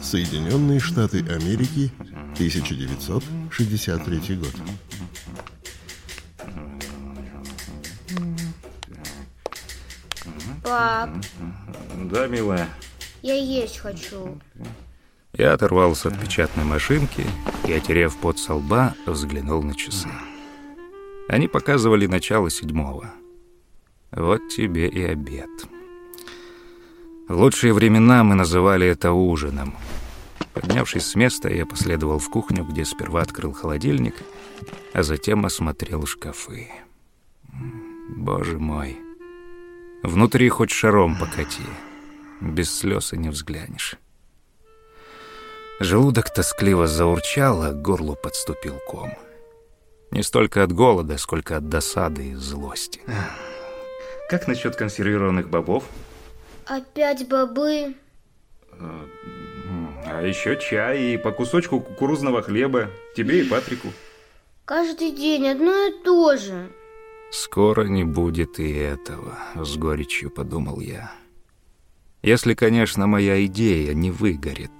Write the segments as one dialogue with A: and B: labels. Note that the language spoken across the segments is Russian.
A: Соединенные Штаты Америки, 1963 год.
B: Пап,
C: Да, милая.
B: я есть хочу.
C: Я оторвался от печатной машинки и, отерев пот со лба, взглянул на часы. Они показывали начало седьмого. Вот тебе и обед. В лучшие времена мы называли это ужином. Поднявшись с места, я последовал в кухню, где сперва открыл холодильник, а затем осмотрел шкафы. Боже мой. Внутри хоть шаром покати. Без слез и не взглянешь. Желудок тоскливо заурчал, а к горлу подступил ком. Не столько от голода, сколько от досады и злости. Как насчет консервированных бобов?
B: Опять бобы.
C: А еще чай и по кусочку кукурузного хлеба. Тебе и Патрику.
B: Каждый день одно и то же.
C: Скоро не будет и этого, с горечью подумал я. Если, конечно, моя идея не выгорит.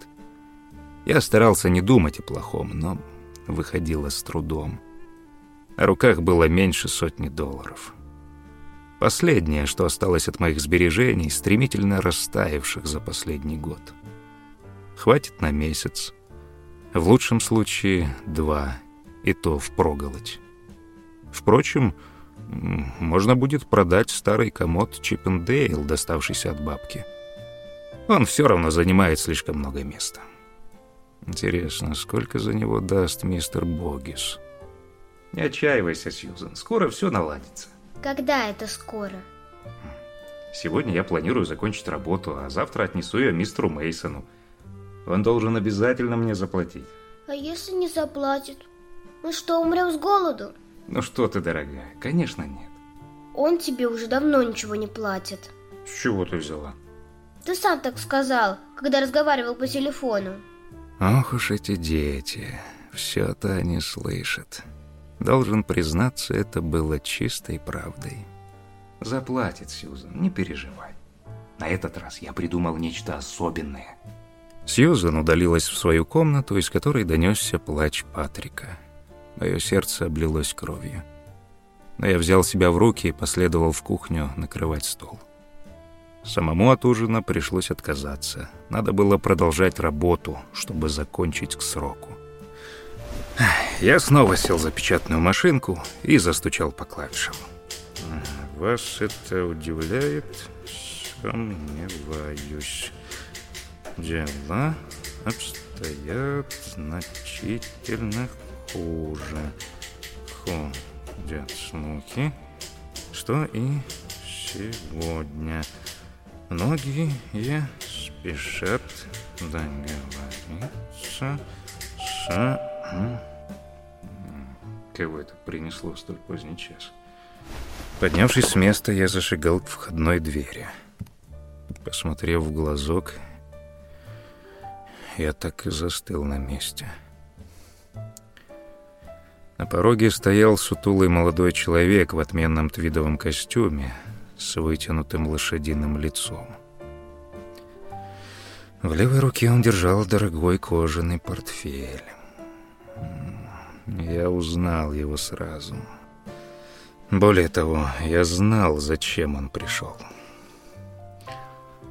C: Я старался не думать о плохом, но выходило с трудом. На руках было меньше сотни долларов. Последнее, что осталось от моих сбережений, стремительно растаявших за последний год. Хватит на месяц. В лучшем случае два, и то впроголодь. Впрочем, можно будет продать старый комод Чиппендейл, доставшийся от бабки. Он все равно занимает слишком много места. Интересно, сколько за него даст мистер Богис? Не отчаивайся, Сьюзен, скоро все наладится.
B: Когда это скоро?
C: Сегодня я планирую закончить работу, а завтра отнесу ее мистеру Мейсону. Он должен обязательно мне заплатить.
B: А если не заплатит? Мы что, умрем с голоду?
C: Ну что ты, дорогая, конечно нет.
B: Он тебе уже давно ничего не платит.
C: С чего ты взяла?
B: Ты сам так сказал, когда разговаривал по телефону.
C: Ох уж эти дети, все-то они слышат. Должен признаться, это было чистой правдой. Заплатит, Сьюзан, не переживай. На этот раз я придумал нечто особенное. Сьюзан удалилась в свою комнату, из которой донесся плач Патрика. Мое сердце облилось кровью. Но я взял себя в руки и последовал в кухню накрывать стол. Самому от ужина пришлось отказаться. Надо было продолжать работу, чтобы закончить к сроку. Я снова сел за печатную машинку и застучал по клавишам. Вас это удивляет? Сомневаюсь. Дела обстоят значительно хуже. Ходят слухи, что и сегодня многие спешат договориться с... Кого это принесло в столь поздний час? Поднявшись с места, я зашагал к входной двери. Посмотрев в глазок, я так и застыл на месте. На пороге стоял сутулый молодой человек в отменном твидовом костюме с вытянутым лошадиным лицом. В левой руке он держал дорогой кожаный портфель. Я узнал его сразу. Более того, я знал, зачем он пришел.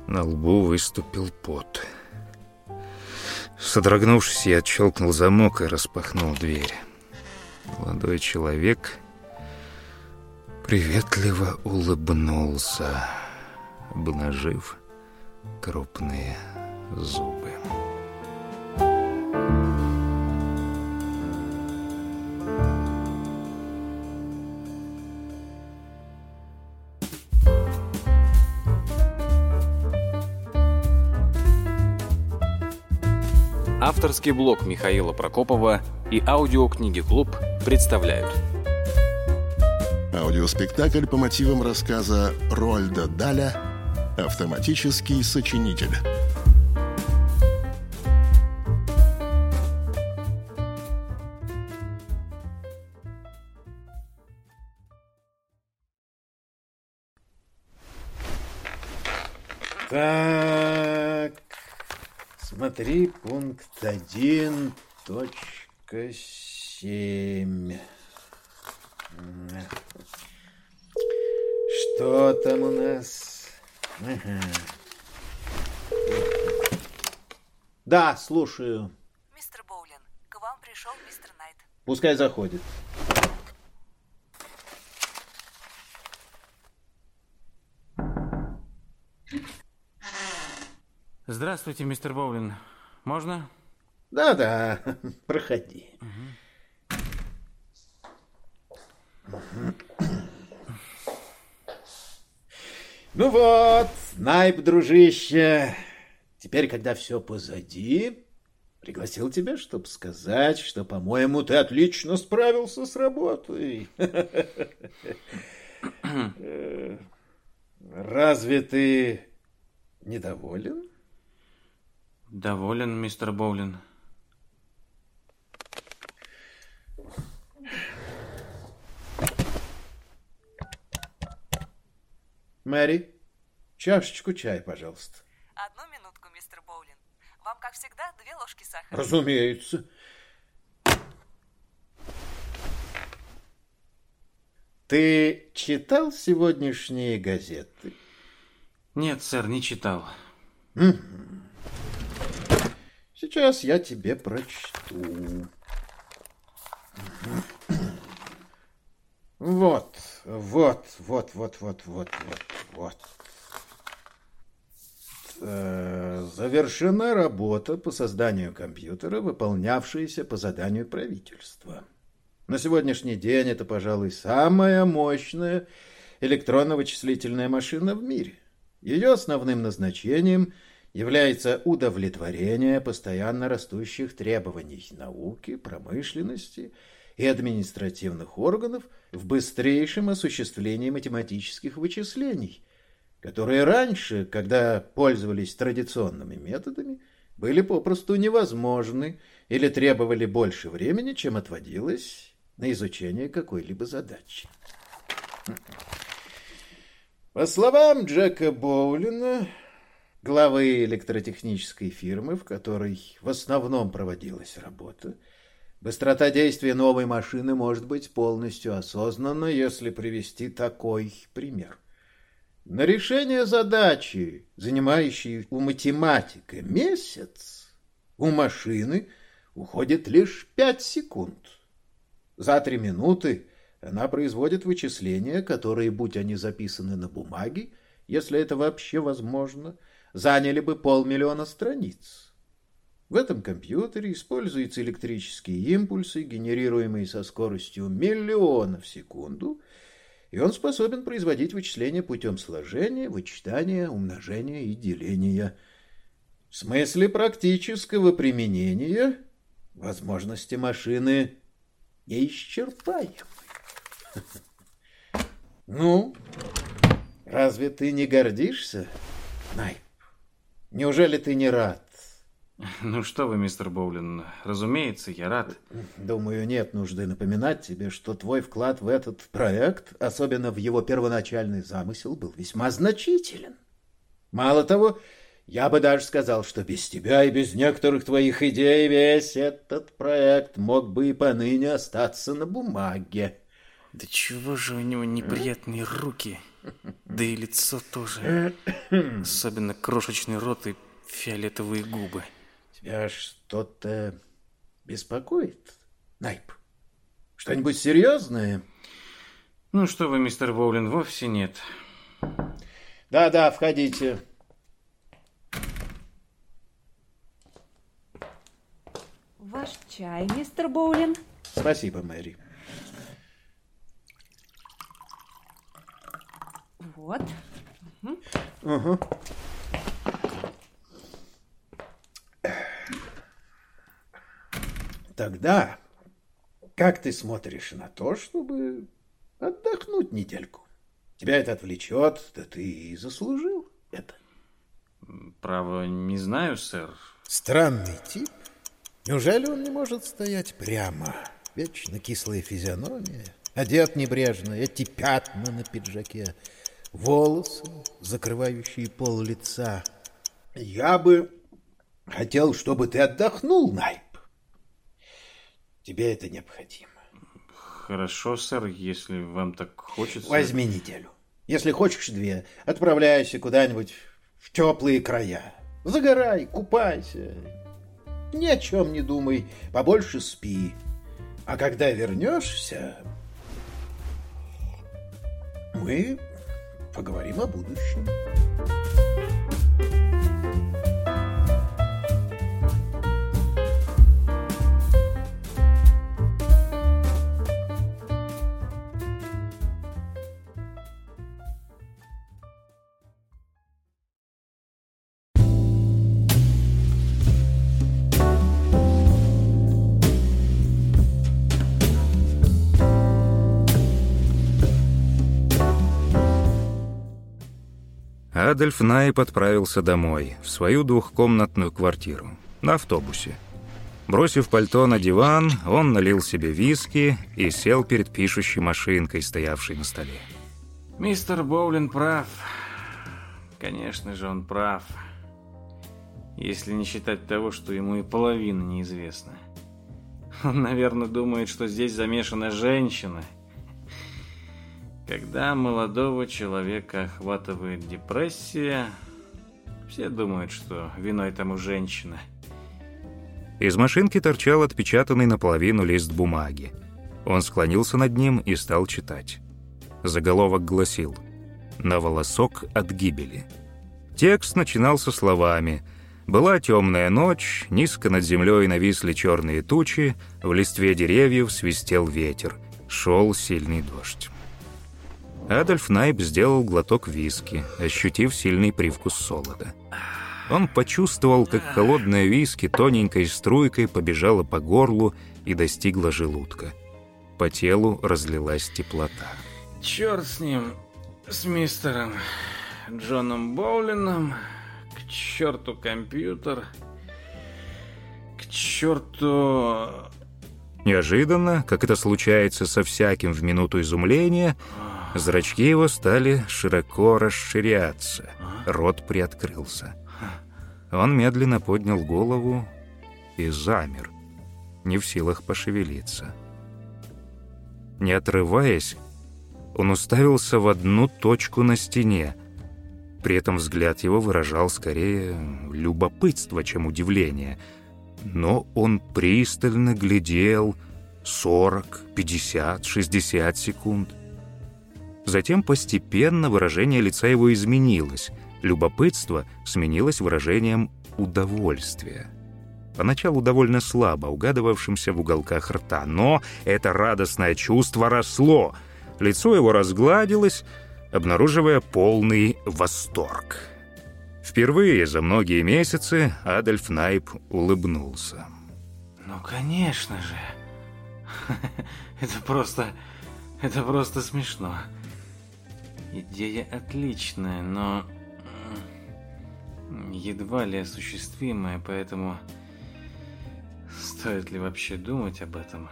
C: На лбу выступил пот. Содрогнувшись, я отщелкнул замок и распахнул дверь. Молодой человек приветливо улыбнулся, обнажив крупные зубы.
D: Авторский блог Михаила Прокопова и аудиокниги «Клуб» представляют.
A: Аудиоспектакль по мотивам рассказа Рольда Даля «Автоматический сочинитель».
E: Так, Смотри, пункт один, точка семь. Что там у нас? Ага. Да, слушаю.
F: Мистер Боулин, к вам пришел мистер Найт.
E: Пускай заходит.
G: Здравствуйте, мистер Боулин. Можно?
E: Да-да, проходи. Ну вот, Найп, дружище, теперь, когда все позади, пригласил тебя, чтобы сказать, что, по-моему, ты отлично справился с работой. Э, Разве ты недоволен?
G: Доволен, мистер Боулин.
E: Мэри, чашечку чая, пожалуйста.
F: Одну минутку, мистер Боулин. Вам, как всегда, две ложки сахара.
E: Разумеется. Ты читал сегодняшние газеты?
G: Нет, сэр, не читал.
E: Сейчас я тебе прочту. Вот, вот, вот, вот, вот, вот, вот, вот. Э, Завершена работа по созданию компьютера, выполнявшаяся по заданию правительства. На сегодняшний день это, пожалуй, самая мощная электронно-вычислительная машина в мире. Ее основным назначением является удовлетворение постоянно растущих требований науки, промышленности и административных органов в быстрейшем осуществлении математических вычислений, которые раньше, когда пользовались традиционными методами, были попросту невозможны или требовали больше времени, чем отводилось на изучение какой-либо задачи. По словам Джека Боулина, главы электротехнической фирмы, в которой в основном проводилась работа, быстрота действия новой машины может быть полностью осознанна, если привести такой пример. На решение задачи, занимающей у математика месяц, у машины уходит лишь пять секунд. За три минуты она производит вычисления, которые, будь они записаны на бумаге, если это вообще возможно, заняли бы полмиллиона страниц. В этом компьютере используются электрические импульсы, генерируемые со скоростью миллиона в секунду, и он способен производить вычисления путем сложения, вычитания, умножения и деления. В смысле практического применения возможности машины неисчерпаемы. Ну, разве ты не гордишься, Найп? Неужели ты не рад?
G: Ну что вы, мистер Боулин, разумеется, я рад.
E: Думаю, нет нужды напоминать тебе, что твой вклад в этот проект, особенно в его первоначальный замысел, был весьма значителен. Мало того, я бы даже сказал, что без тебя и без некоторых твоих идей весь этот проект мог бы и поныне остаться на бумаге.
G: Да чего же у него неприятные руки? Да и лицо тоже. Особенно крошечный рот и фиолетовые губы.
E: Тебя что-то беспокоит, Найп? Что-нибудь серьезное?
G: Ну что вы, мистер Боулин, вовсе нет.
E: Да-да, входите.
H: Ваш чай, мистер Боулин.
E: Спасибо, Мэри.
H: Вот.
E: Угу. Тогда как ты смотришь на то, чтобы отдохнуть недельку? Тебя это отвлечет, да ты и заслужил это.
G: Право, не знаю, сэр.
E: Странный тип. Неужели он не может стоять прямо? Вечно кислая физиономия, одет небрежно, эти пятна на пиджаке, волосы, закрывающие пол лица. Я бы хотел, чтобы ты отдохнул, Найп. Тебе это необходимо.
G: Хорошо, сэр, если вам так хочется.
E: Возьми неделю. Если хочешь две, отправляйся куда-нибудь в теплые края. Загорай, купайся. Ни о чем не думай, побольше спи. А когда вернешься, мы поговорим о будущем.
C: Адольф Найп отправился домой, в свою двухкомнатную квартиру, на автобусе. Бросив пальто на диван, он налил себе виски и сел перед пишущей машинкой, стоявшей на столе.
G: Мистер Боулин прав. Конечно же, он прав. Если не считать того, что ему и половина неизвестна. Он, наверное, думает, что здесь замешана женщина – когда молодого человека охватывает депрессия, все думают, что виной тому женщина.
C: Из машинки торчал отпечатанный наполовину лист бумаги. Он склонился над ним и стал читать. Заголовок гласил «На волосок от гибели». Текст начинался словами «Была темная ночь, низко над землей нависли черные тучи, в листве деревьев свистел ветер, шел сильный дождь». Адольф Найб сделал глоток виски, ощутив сильный привкус солода. Он почувствовал, как холодная виски тоненькой струйкой побежала по горлу и достигла желудка. По телу разлилась теплота.
G: Черт с ним, с мистером Джоном Боулином, к черту компьютер, к черту...
C: Неожиданно, как это случается со всяким в минуту изумления, Зрачки его стали широко расширяться. Рот приоткрылся. Он медленно поднял голову и замер, не в силах пошевелиться. Не отрываясь, он уставился в одну точку на стене. При этом взгляд его выражал скорее любопытство, чем удивление. Но он пристально глядел 40, 50, 60 секунд. Затем постепенно выражение лица его изменилось. Любопытство сменилось выражением удовольствия. Поначалу довольно слабо угадывавшимся в уголках рта, но это радостное чувство росло. Лицо его разгладилось, обнаруживая полный восторг. Впервые за многие месяцы Адольф Найп улыбнулся.
G: «Ну, конечно же. Это просто... это просто смешно. Идея отличная, но едва ли осуществимая, поэтому стоит ли вообще думать об этом?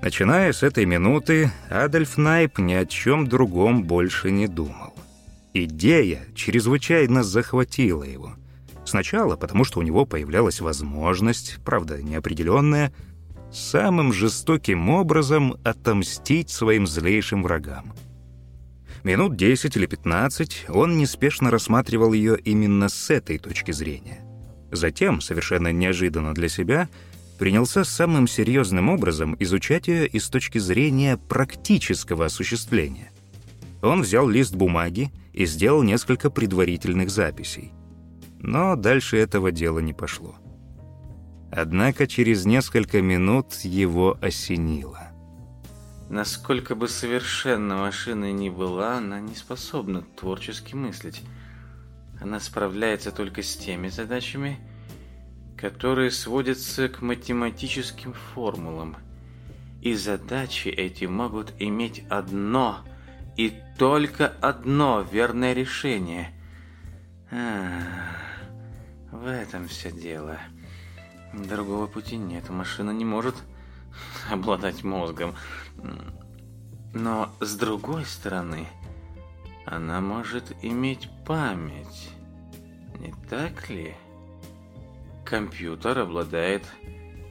C: Начиная с этой минуты, Адольф Найп ни о чем другом больше не думал. Идея чрезвычайно захватила его. Сначала потому, что у него появлялась возможность, правда неопределенная, самым жестоким образом отомстить своим злейшим врагам. Минут 10 или 15 он неспешно рассматривал ее именно с этой точки зрения. Затем, совершенно неожиданно для себя, принялся самым серьезным образом изучать ее и с точки зрения практического осуществления. Он взял лист бумаги и сделал несколько предварительных записей. Но дальше этого дела не пошло. Однако через несколько минут его осенило.
G: Насколько бы совершенна машина ни была, она не способна творчески мыслить. Она справляется только с теми задачами, которые сводятся к математическим формулам. И задачи эти могут иметь одно и только одно верное решение. А, в этом все дело. Другого пути нет. Машина не может обладать мозгом. Но с другой стороны, она может иметь память. Не так ли? компьютер обладает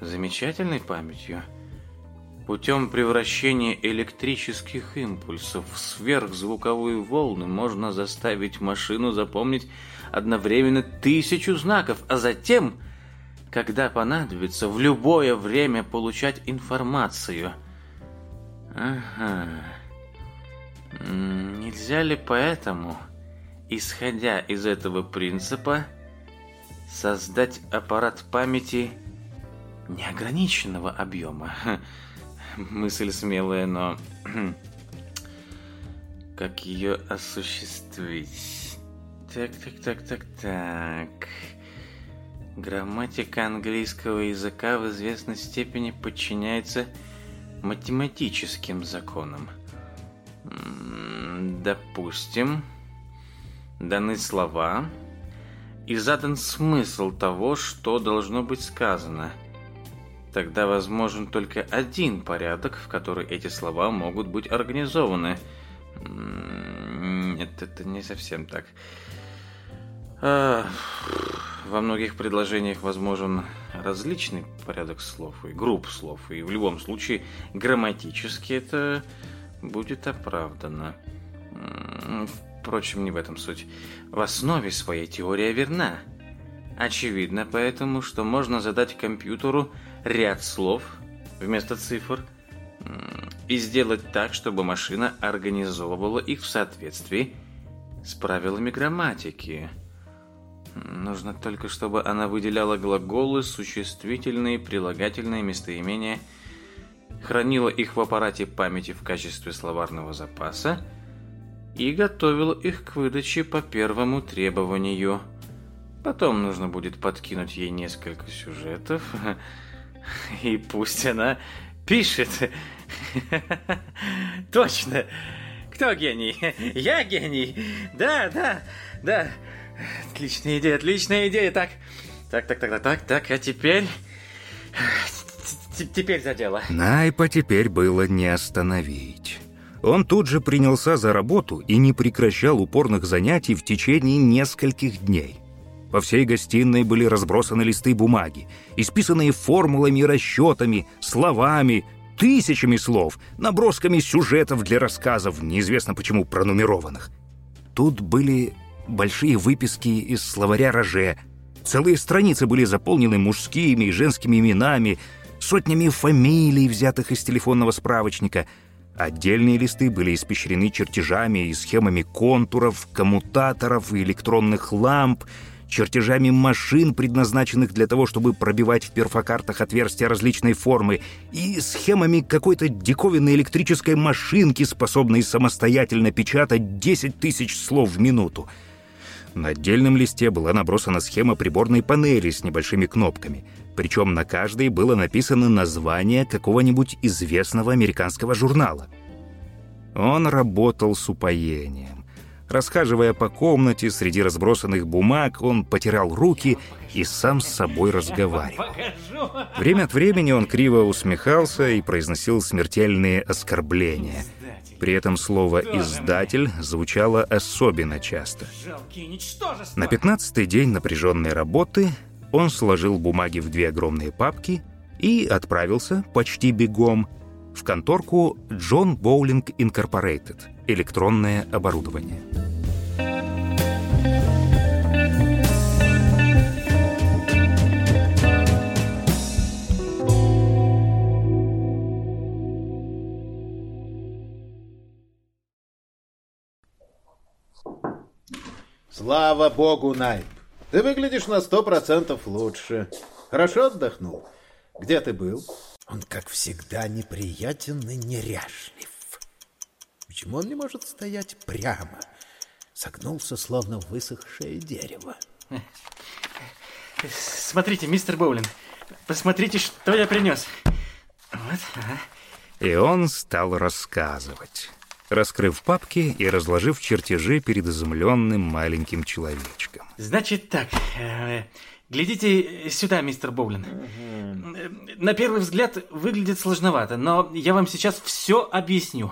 G: замечательной памятью. Путем превращения электрических импульсов в сверхзвуковые волны можно заставить машину запомнить одновременно тысячу знаков, а затем, когда понадобится, в любое время получать информацию. Ага. Нельзя ли поэтому, исходя из этого принципа, создать аппарат памяти неограниченного объема? Мысль смелая, но... Как ее осуществить? Так, так, так, так, так... Грамматика английского языка в известной степени подчиняется математическим законам. Допустим, даны слова и задан смысл того, что должно быть сказано – Тогда возможен только один порядок, в который эти слова могут быть организованы. Нет, это не совсем так. А, во многих предложениях возможен различный порядок слов и групп слов, и в любом случае грамматически это будет оправдано. Впрочем, не в этом суть. В основе своей теория верна. Очевидно поэтому, что можно задать компьютеру ряд слов вместо цифр и сделать так, чтобы машина организовывала их в соответствии с правилами грамматики. Нужно только, чтобы она выделяла глаголы, существительные, прилагательные местоимения, хранила их в аппарате памяти в качестве словарного запаса и готовила их к выдаче по первому требованию. Потом нужно будет подкинуть ей несколько сюжетов, И пусть она пишет. Точно. Кто гений? Я гений. Да, да, да. Отличная идея, отличная идея. Так, так, так, так, так, так, так, а теперь... Теперь за дело.
C: Найпа теперь было не остановить. Он тут же принялся за работу и не прекращал упорных занятий в течение нескольких дней. По всей гостиной были разбросаны листы бумаги, исписанные формулами расчетами, словами, тысячами слов, набросками сюжетов для рассказов, неизвестно почему пронумерованных. Тут были большие выписки из словаря Роже, целые страницы были заполнены мужскими и женскими именами, сотнями фамилий, взятых из телефонного справочника. Отдельные листы были испещрены чертежами и схемами контуров, коммутаторов и электронных ламп — чертежами машин, предназначенных для того, чтобы пробивать в перфокартах отверстия различной формы, и схемами какой-то диковинной электрической машинки, способной самостоятельно печатать 10 тысяч слов в минуту. На отдельном листе была набросана схема приборной панели с небольшими кнопками. Причем на каждой было написано название какого-нибудь известного американского журнала. Он работал с упоением. Расхаживая по комнате среди разбросанных бумаг, он потирал руки и сам с собой разговаривал. Время от времени он криво усмехался и произносил смертельные оскорбления. При этом слово «издатель» звучало особенно часто. На пятнадцатый день напряженной работы он сложил бумаги в две огромные папки и отправился почти бегом в конторку John Bowling Incorporated электронное оборудование.
E: Слава богу, Найп. Ты выглядишь на сто процентов лучше. Хорошо отдохнул? Где ты был?
I: Он, как всегда, неприятен и неряшлив. Почему он не может стоять прямо? Согнулся, словно высохшее дерево.
G: Смотрите, мистер Боулин, посмотрите, что я принес. Вот, ага.
C: И он стал рассказывать, раскрыв папки и разложив чертежи перед изумленным маленьким человечком.
G: Значит так, э, глядите сюда, мистер Боулин. Угу. На первый взгляд выглядит сложновато, но я вам сейчас все объясню.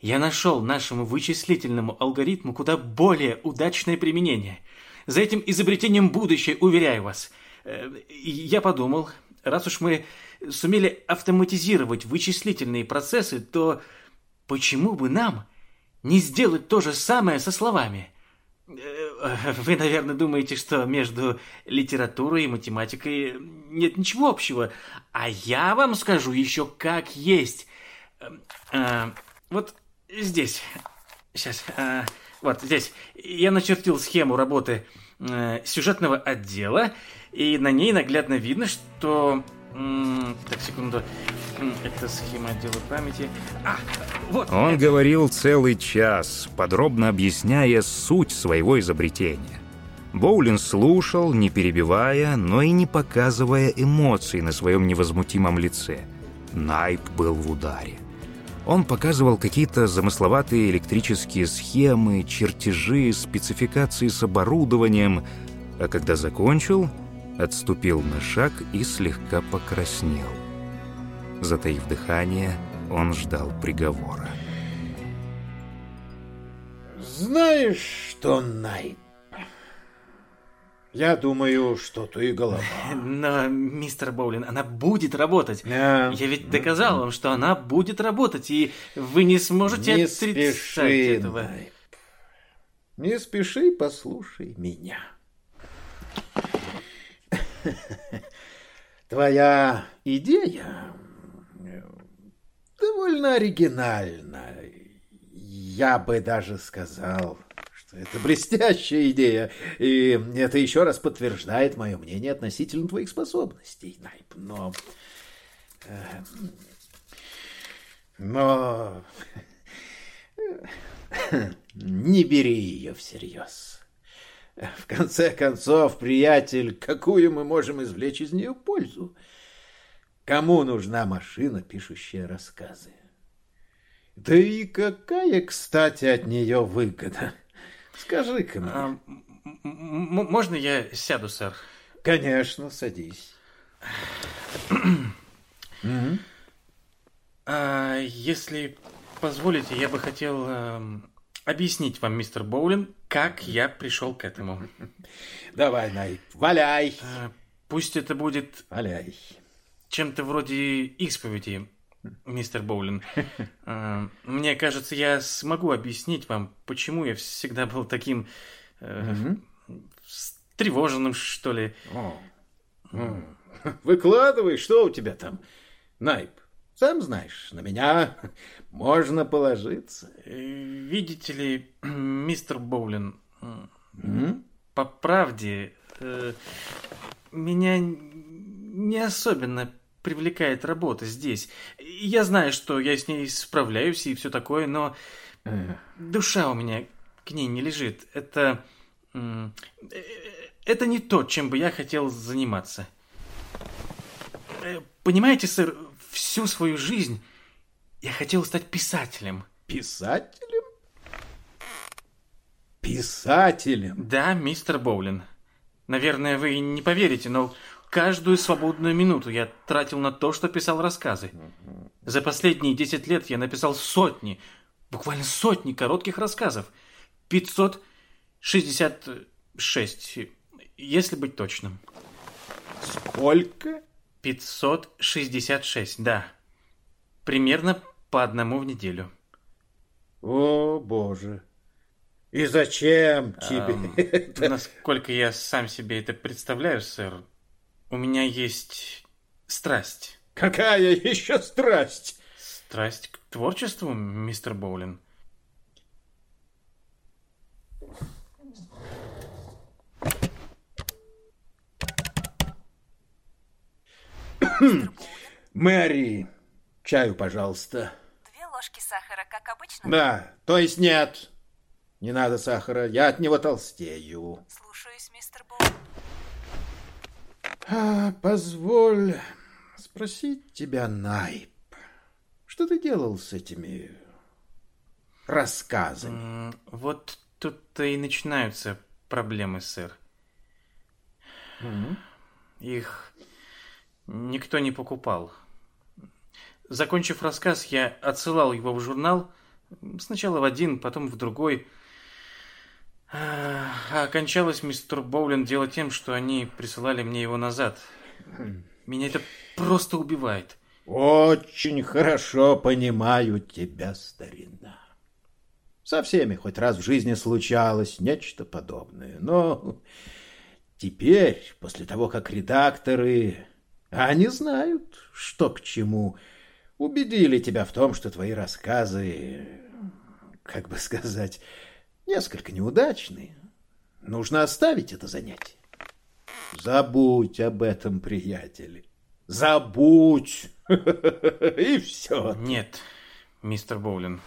G: Я нашел нашему вычислительному алгоритму куда более удачное применение. За этим изобретением будущее, уверяю вас. Э, Я подумал, раз уж мы сумели автоматизировать вычислительные процессы, то почему бы нам не сделать то же самое со словами? Э, Вы, наверное, думаете, что между литературой и математикой нет ничего общего, а я вам скажу еще как есть. Э, Вот здесь, сейчас, э, вот здесь я начертил схему работы сюжетного отдела, и на ней наглядно видно, что... Так, секунду. Это схема отдела памяти. А, вот.
C: Он говорил целый час, подробно объясняя суть своего изобретения. Боулин слушал, не перебивая, но и не показывая эмоций на своем невозмутимом лице. Найп был в ударе. Он показывал какие-то замысловатые электрические схемы, чертежи, спецификации с оборудованием, а когда закончил, отступил на шаг и слегка покраснел. Затаив дыхание, он ждал приговора.
E: Знаешь что, Найп? Я думаю, что ты голова.
G: Но, мистер Боулин, она будет работать.
E: Да.
G: Я ведь доказал вам, что она будет работать, и вы не сможете
E: Не
G: отрицать
E: спеши,
G: этого.
E: Найп. Не спеши, послушай меня. Твоя идея э, довольно оригинальна. Я бы даже сказал, что это блестящая идея, и это еще раз подтверждает мое мнение относительно твоих способностей, Найп. Но... э, Но... Не бери ее всерьез. В конце концов, приятель, какую мы можем извлечь из нее пользу? Кому нужна машина, пишущая рассказы? Да и какая, кстати, от нее выгода? Скажи-ка мне.
G: А, можно я сяду, сэр?
E: Конечно, садись.
G: А, если позволите, я бы хотел эм, объяснить вам, мистер Боулин, как я пришел к этому.
E: Давай, Найп, валяй.
G: А, Пусть это будет
E: Валяй.
G: чем-то вроде исповеди, мистер Боулин. А, Мне кажется, я смогу объяснить вам, почему я всегда был таким э, встревоженным, что ли.
E: Выкладывай, что у тебя там, Найп. Сам знаешь, на меня можно положиться.
G: Э, Видите ли, мистер Боулин, М? по правде, э, меня не особенно привлекает работа здесь. Я знаю, что я с ней справляюсь и все такое, но
E: Э,
G: душа у меня к ней не лежит. Это... э, Это не то, чем бы я хотел заниматься. Э, Понимаете, сэр, всю свою жизнь я хотел стать писателем.
E: Писателем? Писателем?
G: Да, мистер Боулин. Наверное, вы не поверите, но каждую свободную минуту я тратил на то, что писал рассказы. За последние 10 лет я написал сотни, буквально сотни коротких рассказов. 566, если быть точным.
E: Сколько?
G: 566, да. Примерно по одному в неделю.
E: О, боже. И зачем тебе это?
G: Насколько я сам себе это представляю, сэр, у меня есть страсть.
E: Какая еще страсть?
G: Страсть к творчеству, мистер Боулин?
E: Мэри, чаю, пожалуйста.
F: Две ложки сахара, как обычно?
E: Да, то есть нет. Не надо сахара, я от него толстею.
F: Слушаюсь, мистер Боулин.
E: А, позволь спросить тебя, Найп, что ты делал с этими рассказами?
G: М, Вот тут-то и начинаются проблемы, сэр. Их никто не покупал. Закончив рассказ, я отсылал его в журнал, сначала в один, потом в другой. А окончалось мистер Боулин дело тем, что они присылали мне его назад. Меня это просто убивает.
E: Очень хорошо понимаю тебя, старина. Со всеми хоть раз в жизни случалось нечто подобное, но теперь, после того, как редакторы, они знают, что к чему, убедили тебя в том, что твои рассказы, как бы сказать, несколько неудачные. Нужно оставить это занятие. Забудь об этом, приятель. Забудь. И все.
G: Нет, мистер Боулин,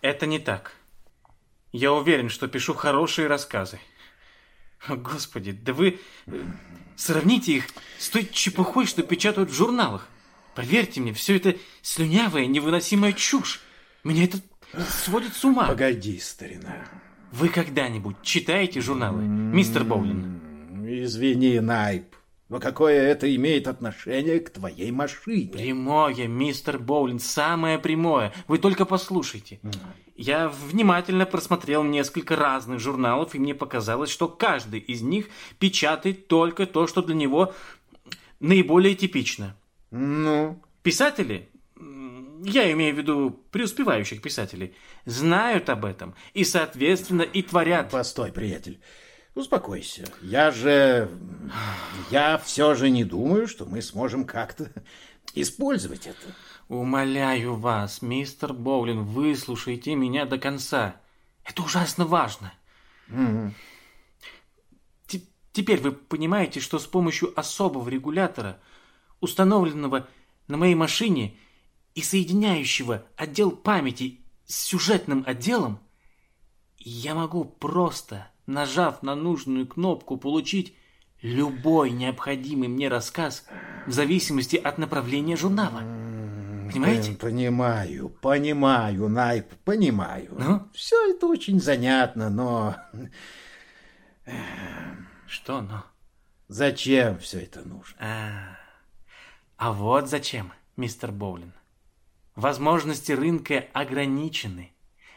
G: это не так. Я уверен, что пишу хорошие рассказы. Господи, да вы сравните их с той чепухой, что печатают в журналах. Поверьте мне, все это слюнявая, невыносимая чушь. Меня это сводит с ума.
E: Погоди, старина.
G: Вы когда-нибудь читаете журналы, мистер Боулин?
E: Извини, Найп, но какое это имеет отношение к твоей машине?
G: Прямое, мистер Боулин, самое прямое. Вы только послушайте. Я внимательно просмотрел несколько разных журналов, и мне показалось, что каждый из них печатает только то, что для него наиболее типично.
E: Ну?
G: Писатели, я имею в виду преуспевающих писателей, знают об этом и, соответственно, и творят.
E: Постой, приятель. Успокойся. Я же... Я все же не думаю, что мы сможем как-то использовать это.
G: Умоляю вас, мистер Боулин, выслушайте меня до конца. Это ужасно важно. Те- Теперь вы понимаете, что с помощью особого регулятора, установленного на моей машине и соединяющего отдел памяти с сюжетным отделом, я могу просто, нажав на нужную кнопку, получить любой необходимый мне рассказ в зависимости от направления журнала. Понимаете?
E: Э, Понимаю, понимаю, Найп, понимаю.
G: Ну?
E: Все это очень занятно, но
G: Что, ну?
E: зачем все это нужно?
G: А, а вот зачем, мистер Боулин. Возможности рынка ограничены.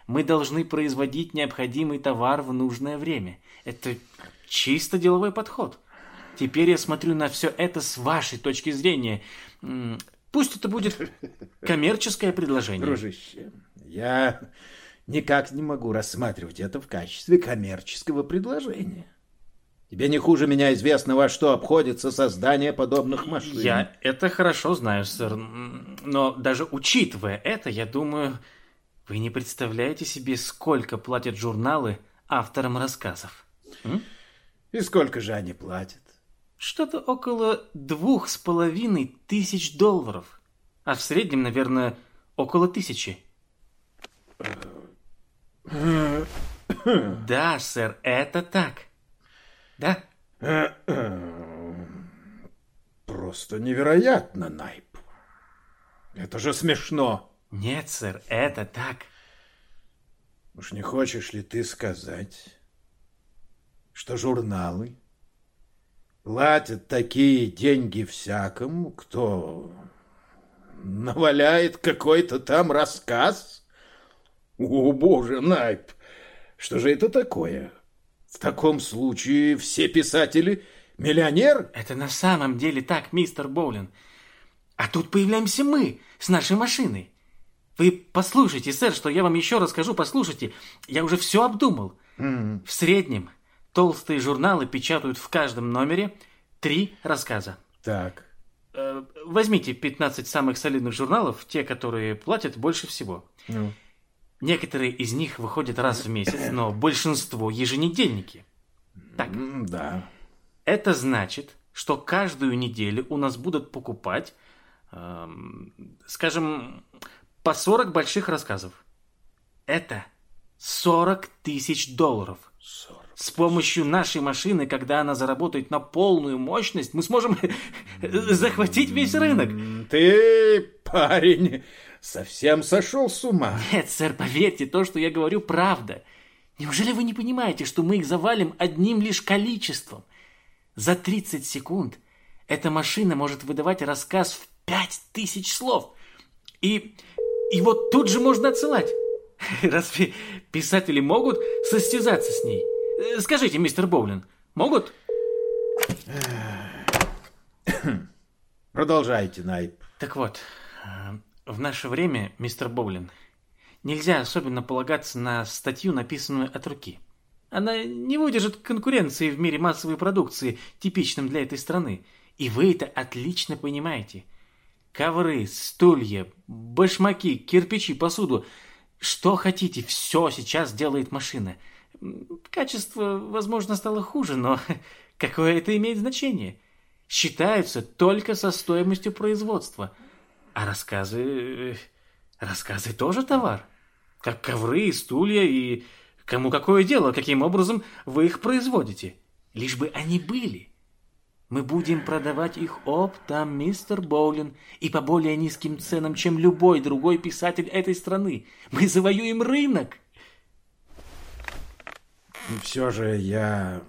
G: Мы должны производить необходимый товар в нужное время. Это чисто деловой подход. Теперь я смотрю на все это с вашей точки зрения. М, Пусть это будет коммерческое предложение.
E: Дружище, я никак не могу рассматривать это в качестве коммерческого предложения. Тебе не хуже меня известно, во что обходится создание подобных машин.
G: Я это хорошо знаю, сэр. М, Но даже учитывая это, я думаю, вы не представляете себе, сколько платят журналы авторам рассказов.
E: И сколько же они платят?
G: Что-то около двух с половиной тысяч долларов. А в среднем, наверное, около тысячи. Да, сэр, это так. Да?
E: Просто невероятно, Найп. Это же смешно.
G: Нет, сэр, это так.
E: Уж не хочешь ли ты сказать, что журналы платят такие деньги всякому, кто наваляет какой-то там рассказ? О, боже, Найп, что же это такое? В таком случае все писатели миллионеры?
G: Это на самом деле так, мистер Боулин. А тут появляемся мы с нашей машиной. Вы послушайте, сэр, что я вам еще расскажу, послушайте. Я уже все обдумал. В среднем толстые журналы печатают в каждом номере три рассказа.
E: Так,
G: Э, Возьмите 15 самых солидных журналов, те, которые платят больше всего.
E: ну,
G: Некоторые из них выходят раз в месяц, но большинство еженедельники. Так,
E: да.
G: Это значит, что каждую неделю у нас будут покупать, эм, скажем, по 40 больших рассказов. Это 40 тысяч долларов. С помощью нашей машины, когда она заработает на полную мощность, мы сможем захватить весь рынок.
E: Ты, парень, совсем сошел с ума.
G: Нет, сэр, поверьте, то, что я говорю, правда. Неужели вы не понимаете, что мы их завалим одним лишь количеством? За 30 секунд эта машина может выдавать рассказ в 5000 слов. И, и вот тут же можно отсылать. Разве писатели могут состязаться с ней? Э, Скажите, мистер Боулин, могут?
E: Продолжайте, Найп.
G: Так вот, э, в наше время, мистер Боулин, нельзя особенно полагаться на статью, написанную от руки. Она не выдержит конкуренции в мире массовой продукции, типичным для этой страны. И вы это отлично понимаете. Ковры, стулья, башмаки, кирпичи, посуду. Что хотите, все сейчас делает машина. М, Качество, возможно, стало хуже, но какое это имеет значение? Считаются только со стоимостью производства. А рассказы... э, Рассказы тоже товар. Как ковры стулья, и кому какое дело, каким образом вы их производите. Лишь бы они были. Мы будем продавать их оптом, мистер Боулин, и по более низким ценам, чем любой другой писатель этой страны. Мы завоюем рынок.
E: Все же я...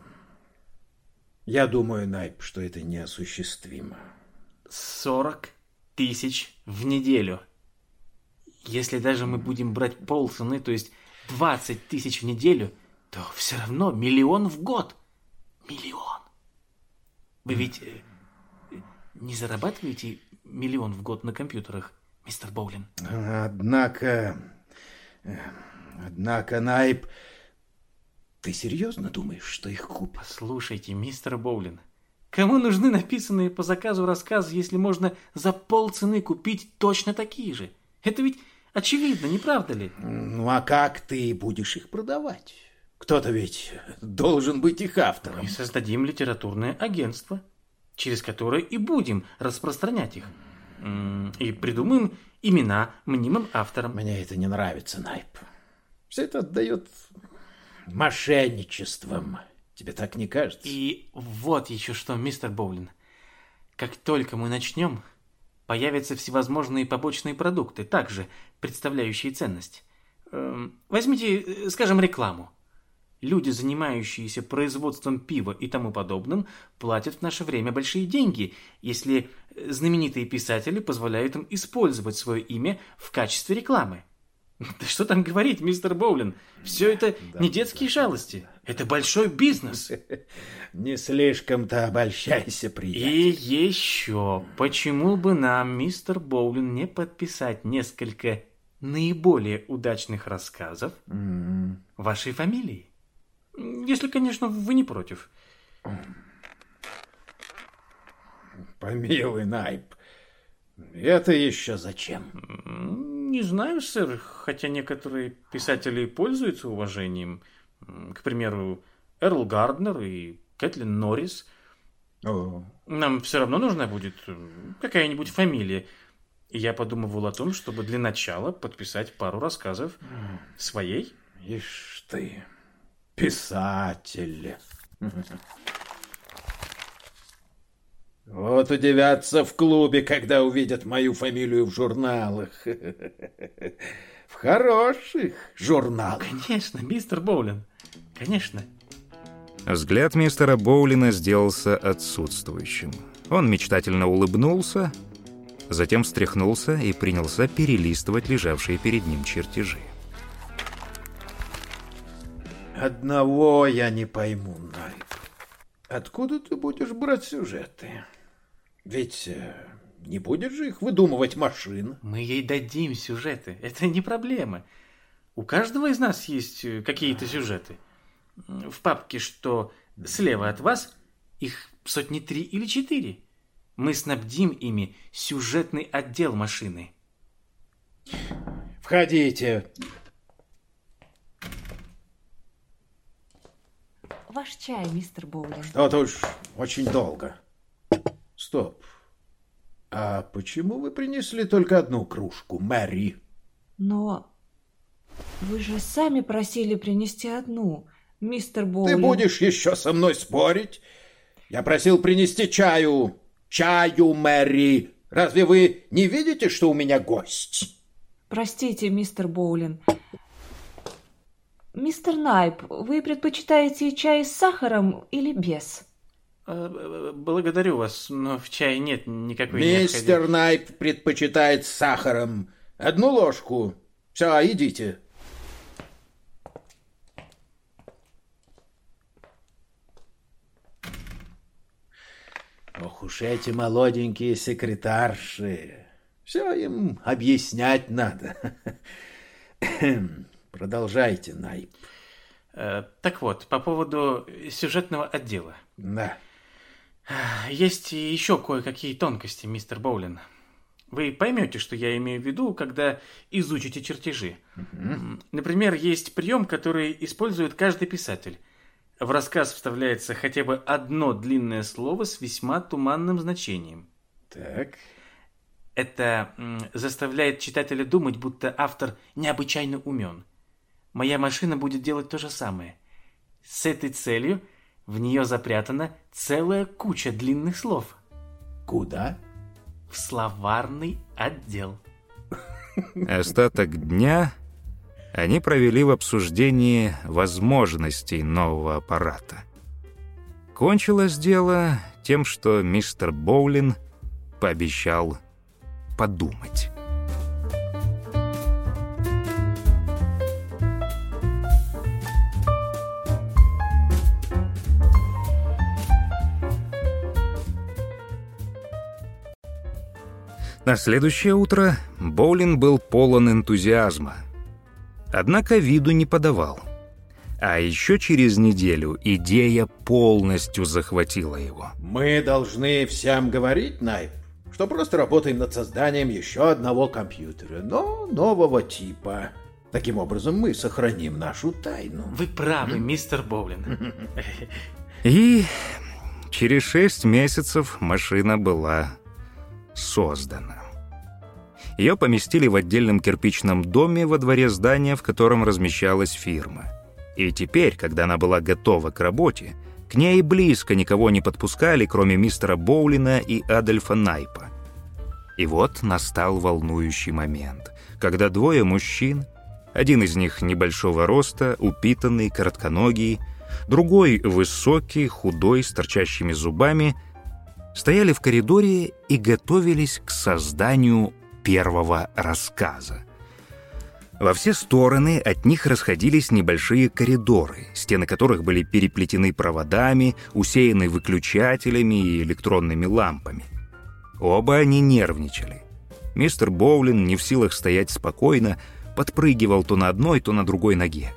E: Я думаю, Найп, что это неосуществимо.
G: 40 тысяч в неделю. Если даже мы будем брать полцены, то есть 20 тысяч в неделю, то все равно миллион в год. Миллион. Вы ведь э, не зарабатываете миллион в год на компьютерах, мистер Боулин?
E: Однако... э, Однако, Найп... Ты серьезно думаешь, что их купят?
G: Послушайте, мистер Боулин, кому нужны написанные по заказу рассказы, если можно за полцены купить точно такие же? Это ведь очевидно, не правда ли?
E: Ну, а как ты будешь их продавать? Кто-то ведь должен быть их автором.
G: Мы создадим литературное агентство, через которое и будем распространять их. И придумаем имена мнимым авторам.
E: Мне это не нравится, Найп. Все это отдает мошенничеством. Тебе так не кажется?
G: И вот еще что, мистер Боулин. Как только мы начнем, появятся всевозможные побочные продукты, также представляющие ценность. Эм, Возьмите, э, скажем, рекламу. Люди, занимающиеся производством пива и тому подобным, платят в наше время большие деньги, если знаменитые писатели позволяют им использовать свое имя в качестве рекламы. Да что там говорить, мистер Боулин? Все это не детские шалости. Это большой бизнес.
E: Не слишком-то обольщайся,
G: И
E: приятель.
G: еще, почему бы нам, мистер Боулин, не подписать несколько наиболее удачных рассказов вашей фамилии? Если, конечно, вы не против.
E: Помилуй, Найп. Это еще зачем?
G: Не знаю, сэр, хотя некоторые писатели пользуются уважением. К примеру, Эрл Гарднер и Кэтлин Норрис.
E: О,
G: Нам все равно нужна будет э, какая-нибудь фамилия. И я подумывал о том, чтобы для начала подписать пару рассказов своей.
E: ишь ты, писатель. Вот удивятся в клубе, когда увидят мою фамилию в журналах. В хороших журналах.
G: Конечно, мистер Боулин. Конечно.
C: Взгляд мистера Боулина сделался отсутствующим. Он мечтательно улыбнулся, затем встряхнулся и принялся перелистывать лежавшие перед ним чертежи.
E: Одного я не пойму, Найп. Откуда ты будешь брать сюжеты? Ведь э, не будешь же их выдумывать машин.
G: Мы ей дадим сюжеты. Это не проблема. У каждого из нас есть э, какие-то сюжеты. В папке, что слева от вас, их сотни три или четыре. Мы снабдим ими сюжетный отдел машины.
E: Входите.
H: Ваш чай, мистер Боулин.
E: Вот уж очень долго. Стоп. А почему вы принесли только одну кружку, Мэри?
H: Но вы же сами просили принести одну, мистер Боулин.
E: Ты будешь еще со мной спорить? Я просил принести чаю. Чаю, Мэри. Разве вы не видите, что у меня гость?
H: Простите, мистер Боулин. Мистер Найп, вы предпочитаете чай с сахаром или без?
G: Э, э, благодарю вас, но в чае нет никакой
E: Мистер необходим... Найп предпочитает с сахаром. Одну ложку. Все, идите. Ох уж эти молоденькие секретарши. Все им объяснять надо. Продолжайте, Найп.
G: Э, так вот, по поводу сюжетного отдела.
E: Да.
G: Есть еще кое-какие тонкости, мистер Боулин. Вы поймете, что я имею в виду, когда изучите чертежи.
E: Мгм.
G: Например, есть прием, который использует каждый писатель. В рассказ вставляется хотя бы одно длинное слово с весьма туманным значением.
E: Так.
G: Это заставляет читателя думать, будто автор необычайно умен. Моя машина будет делать то же самое. С этой целью в нее запрятана целая куча длинных слов.
E: Куда?
G: В словарный отдел.
C: Остаток дня они провели в обсуждении возможностей нового аппарата. Кончилось дело тем, что мистер Боулин пообещал подумать. На следующее утро Боулин был полон энтузиазма. Однако виду не подавал. А еще через неделю идея полностью захватила его.
E: Мы должны всем говорить, Найп, что просто работаем над созданием еще одного компьютера, но нового типа. Таким образом, мы сохраним нашу тайну.
G: Вы правы, мистер Боулин.
C: И через шесть месяцев машина была создана. Ее поместили в отдельном кирпичном доме во дворе здания, в котором размещалась фирма. И теперь, когда она была готова к работе, к ней близко никого не подпускали, кроме мистера Боулина и Адольфа Найпа. И вот настал волнующий момент, когда двое мужчин, один из них небольшого роста, упитанный, коротконогий, другой высокий, худой, с торчащими зубами, стояли в коридоре и готовились к созданию первого рассказа. Во все стороны от них расходились небольшие коридоры, стены которых были переплетены проводами, усеяны выключателями и электронными лампами. Оба они нервничали. Мистер Боулин, не в силах стоять спокойно, подпрыгивал то на одной, то на другой ноге.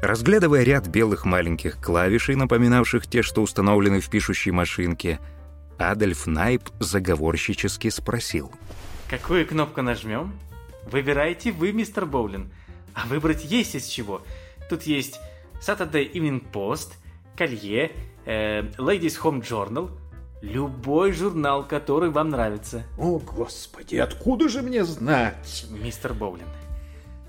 C: Разглядывая ряд белых маленьких клавишей, напоминавших те, что установлены в пишущей машинке, Адольф Найп заговорщически спросил.
G: Какую кнопку нажмем? Выбираете вы, мистер Боулин. А выбрать есть из чего. Тут есть Saturday Evening Post, Колье, э, Ladies Home Journal, любой журнал, который вам нравится.
E: О, Господи, откуда же мне знать?
G: Мистер Боулин,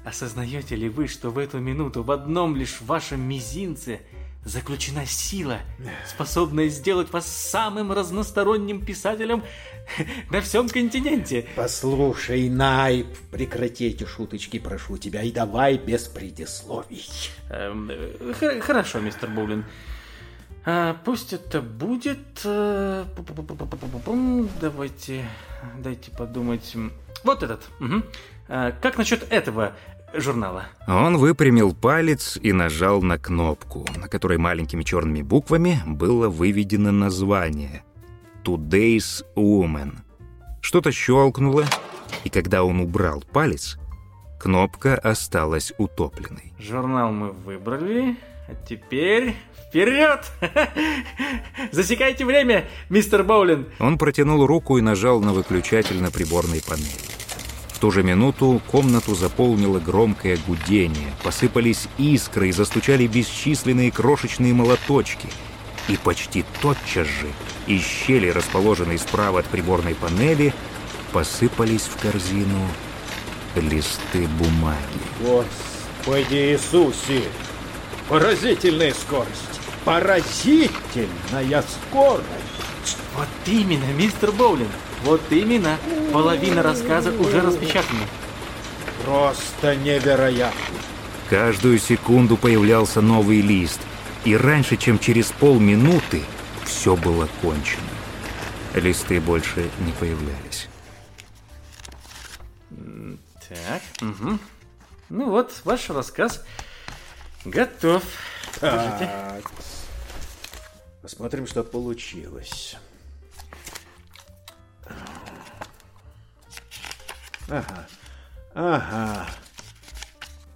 G: осознаете ли вы, что в эту минуту в одном лишь вашем мизинце заключена сила, способная сделать вас самым разносторонним писателем на всем континенте?
E: Послушай, Найп, прекрати эти шуточки, прошу тебя, и давай без предисловий.
G: Эм, э, хор- хорошо, мистер Боулин. А, пусть это будет... э. Давайте, дайте подумать. Вот этот. мгм. А, как насчет этого журнала?
C: Он выпрямил палец и нажал на кнопку, на которой маленькими черными буквами было выведено название «Today's Woman». Что-то щелкнуло, и когда он убрал палец, кнопка осталась утопленной.
G: Журнал мы выбрали. А теперь вперед! Засекайте время, мистер Боулин.
C: Он протянул руку и нажал на выключатель на приборной панели. В ту же минуту комнату заполнило громкое гудение, посыпались искры и застучали бесчисленные крошечные молоточки. И почти тотчас же из щели, расположенной справа от приборной панели, посыпались в корзину листы бумаги.
E: Господи Иисусе! Поразительная скорость! Поразительная скорость!
G: Вот именно, мистер Боулин. Вот именно. Половина рассказа уже распечатана.
E: Просто невероятно!
C: Каждую секунду появлялся новый лист, и раньше, чем через полминуты, все было кончено. Листы больше не появлялись.
G: Так, мгм. Ну вот, ваш рассказ готов. Держите.
E: Так. Посмотрим, что получилось. Ага. Ага.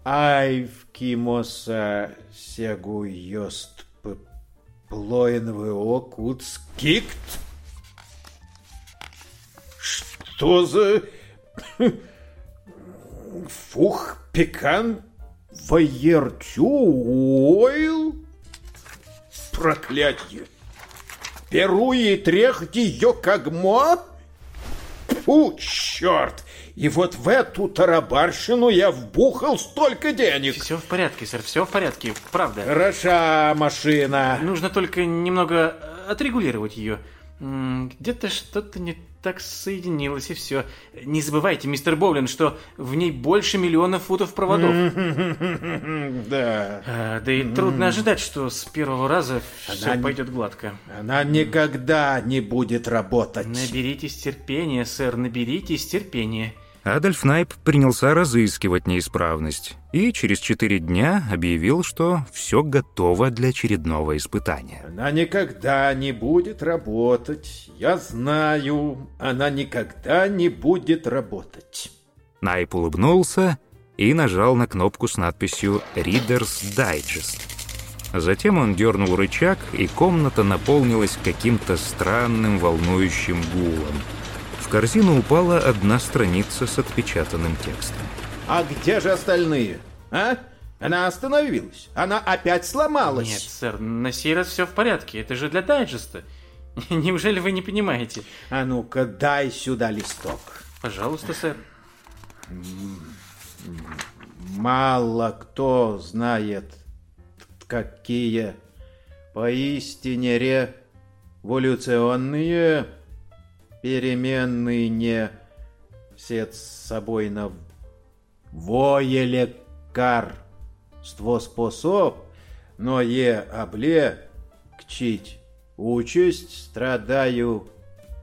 E: Айвкимоса сегу йост плоиновый окут скикт? Что за... Фух, пекан воертю Проклятье! Перу и трех ее как мо? Фу, черт! И вот в эту тарабарщину я вбухал столько денег.
G: Все в порядке, сэр, все в порядке, правда.
E: Хороша машина.
G: Нужно только немного отрегулировать ее. Где-то что-то не так соединилось, и все. Не забывайте, мистер Боулин, что в ней больше миллиона футов проводов.
E: Да.
G: А, да и трудно ожидать, что с первого раза все пойдет гладко.
E: Она никогда не будет работать.
G: Наберитесь терпения, сэр, наберитесь терпения.
C: Адольф Найп принялся разыскивать неисправность и через четыре дня объявил, что все готово для очередного испытания.
E: Она никогда не будет работать. Я знаю, она никогда не будет работать.
C: Найп улыбнулся и нажал на кнопку с надписью «Reader's Digest». Затем он дернул рычаг, и комната наполнилась каким-то странным волнующим гулом – корзину упала одна страница с отпечатанным текстом.
E: «А где же остальные? А? Она остановилась. Она опять сломалась.
G: Нет, сэр, на сей раз все в порядке. Это же для дайджеста. Неужели вы не понимаете?
E: А ну-ка, дай сюда листок.
G: Пожалуйста, сэр.
E: Мало кто знает, какие поистине революционные переменный не сед с собой на воеле кар ство способ, но е обле кчить участь страдаю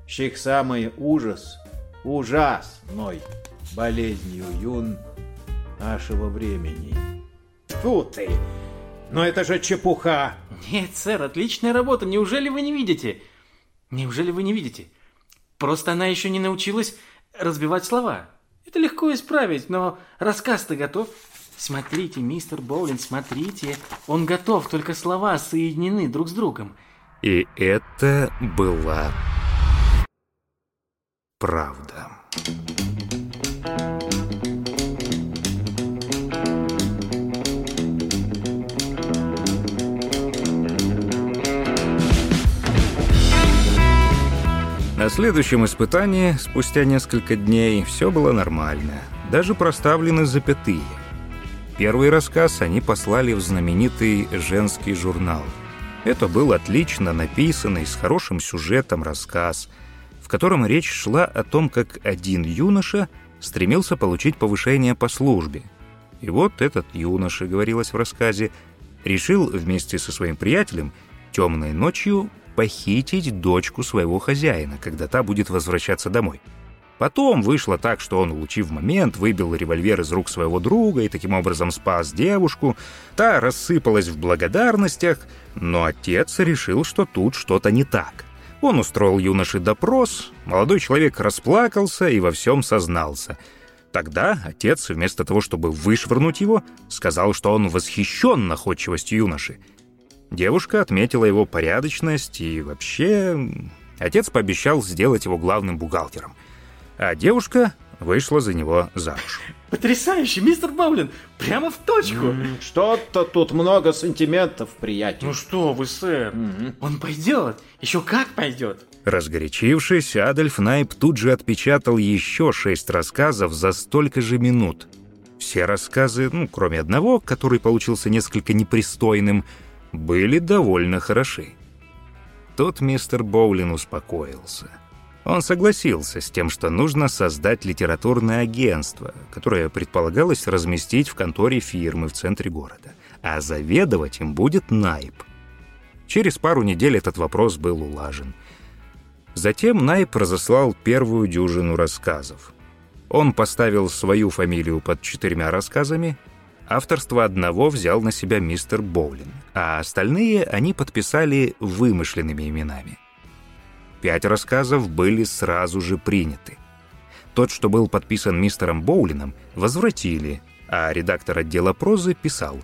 E: щих самый ужас, ужасной болезнью юн нашего времени. Фу ты! Но это же чепуха!
G: Нет, сэр, отличная работа. Неужели вы не видите? Неужели вы не видите? Просто она еще не научилась разбивать слова. Это легко исправить, но рассказ-то готов. Смотрите, мистер Боулин, смотрите. Он готов, только слова соединены друг с другом.
C: И это была правда. На следующем испытании, спустя несколько дней, все было нормально. Даже проставлены запятые. Первый рассказ они послали в знаменитый женский журнал. Это был отлично написанный, с хорошим сюжетом рассказ, в котором речь шла о том, как один юноша стремился получить повышение по службе. И вот этот юноша, говорилось в рассказе, решил вместе со своим приятелем темной ночью похитить дочку своего хозяина, когда та будет возвращаться домой. Потом вышло так, что он, улучив момент, выбил револьвер из рук своего друга и таким образом спас девушку. Та рассыпалась в благодарностях, но отец решил, что тут что-то не так. Он устроил юноше допрос, молодой человек расплакался и во всем сознался. Тогда отец, вместо того, чтобы вышвырнуть его, сказал, что он восхищен находчивостью юноши Девушка отметила его порядочность и вообще... Отец пообещал сделать его главным бухгалтером. А девушка вышла за него замуж.
G: Потрясающе, мистер Баулин! Прямо в точку!
E: Что-то тут много сантиментов, приятель.
G: Ну что вы, сэр, он пойдет, еще как пойдет.
C: Разгорячившись, Адольф Найп тут же отпечатал еще шесть рассказов за столько же минут. Все рассказы, ну, кроме одного, который получился несколько непристойным, были довольно хороши. Тут мистер Боулин успокоился. Он согласился с тем, что нужно создать литературное агентство, которое предполагалось разместить в конторе фирмы в центре города, а заведовать им будет Найп. Через пару недель этот вопрос был улажен. Затем Найп разослал первую дюжину рассказов. Он поставил свою фамилию под четырьмя рассказами, Авторство одного взял на себя мистер Боулин, а остальные они подписали вымышленными именами. Пять рассказов были сразу же приняты. Тот, что был подписан мистером Боулином, возвратили, а редактор отдела прозы писал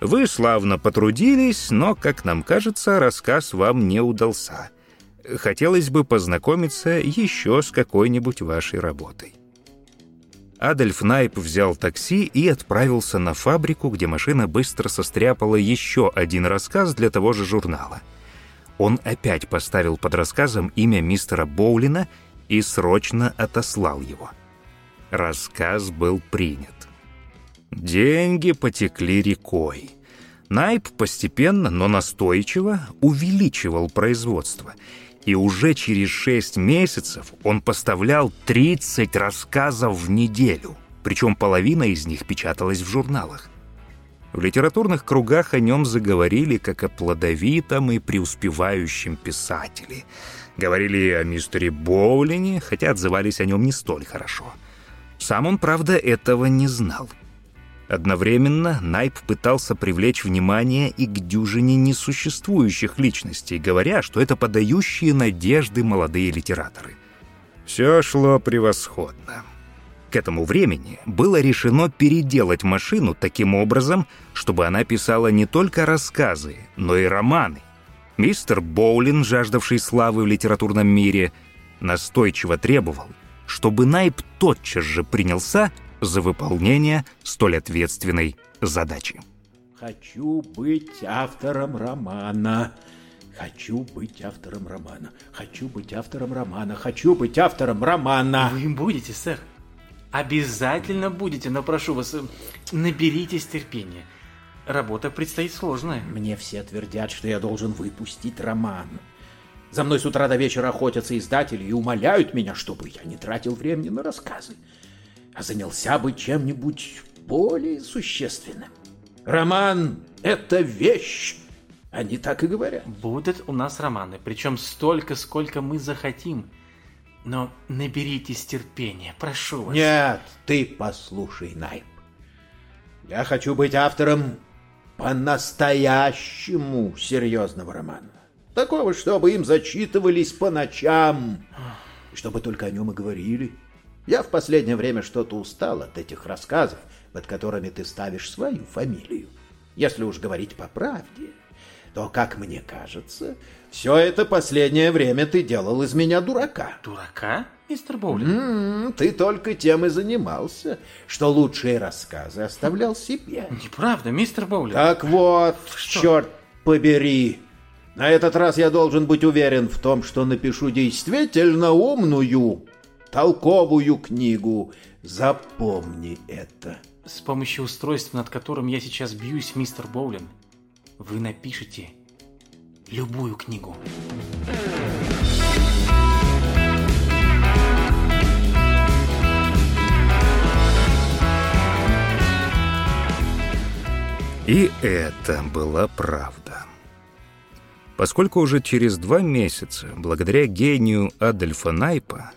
C: «Вы славно потрудились, но, как нам кажется, рассказ вам не удался. Хотелось бы познакомиться еще с какой-нибудь вашей работой». Адольф Найп взял такси и отправился на фабрику, где машина быстро состряпала еще один рассказ для того же журнала. Он опять поставил под рассказом имя мистера Боулина и срочно отослал его. Рассказ был принят. Деньги потекли рекой. Найп постепенно, но настойчиво увеличивал производство — и уже через шесть месяцев он поставлял 30 рассказов в неделю, причем половина из них печаталась в журналах. В литературных кругах о нем заговорили как о плодовитом и преуспевающем писателе. Говорили о мистере Боулине, хотя отзывались о нем не столь хорошо. Сам он, правда, этого не знал. Одновременно Найп пытался привлечь внимание и к дюжине несуществующих личностей, говоря, что это подающие надежды молодые литераторы. Все шло превосходно. К этому времени было решено переделать машину таким образом, чтобы она писала не только рассказы, но и романы. Мистер Боулин, жаждавший славы в литературном мире, настойчиво требовал, чтобы Найп тотчас же принялся за выполнение столь ответственной задачи.
E: «Хочу быть автором романа», Хочу быть автором романа. Хочу быть автором романа. Хочу быть автором романа.
G: Вы им будете, сэр. Обязательно будете, но прошу вас, наберитесь терпения. Работа предстоит сложная.
E: Мне все твердят, что я должен выпустить роман. За мной с утра до вечера охотятся издатели и умоляют меня, чтобы я не тратил времени на рассказы а занялся бы чем-нибудь более существенным. Роман — это вещь, они так и говорят.
G: Будут у нас романы, причем столько, сколько мы захотим. Но наберитесь терпения, прошу вас.
E: Нет, ты послушай, Найп. Я хочу быть автором по-настоящему серьезного романа. Такого, чтобы им зачитывались по ночам, чтобы только о нем и говорили. Я в последнее время что-то устал от этих рассказов, под которыми ты ставишь свою фамилию. Если уж говорить по правде, то, как мне кажется, все это последнее время ты делал из меня дурака.
G: Дурака, мистер Боулин?
E: М -м, ты только тем и занимался, что лучшие рассказы оставлял себе.
G: Неправда, мистер Боулин.
E: Так вот, что? черт побери. На этот раз я должен быть уверен в том, что напишу действительно умную толковую книгу. Запомни это.
G: С помощью устройства, над которым я сейчас бьюсь, мистер Боулин, вы напишете любую книгу.
C: И это была правда. Поскольку уже через два месяца, благодаря гению Адольфа Найпа,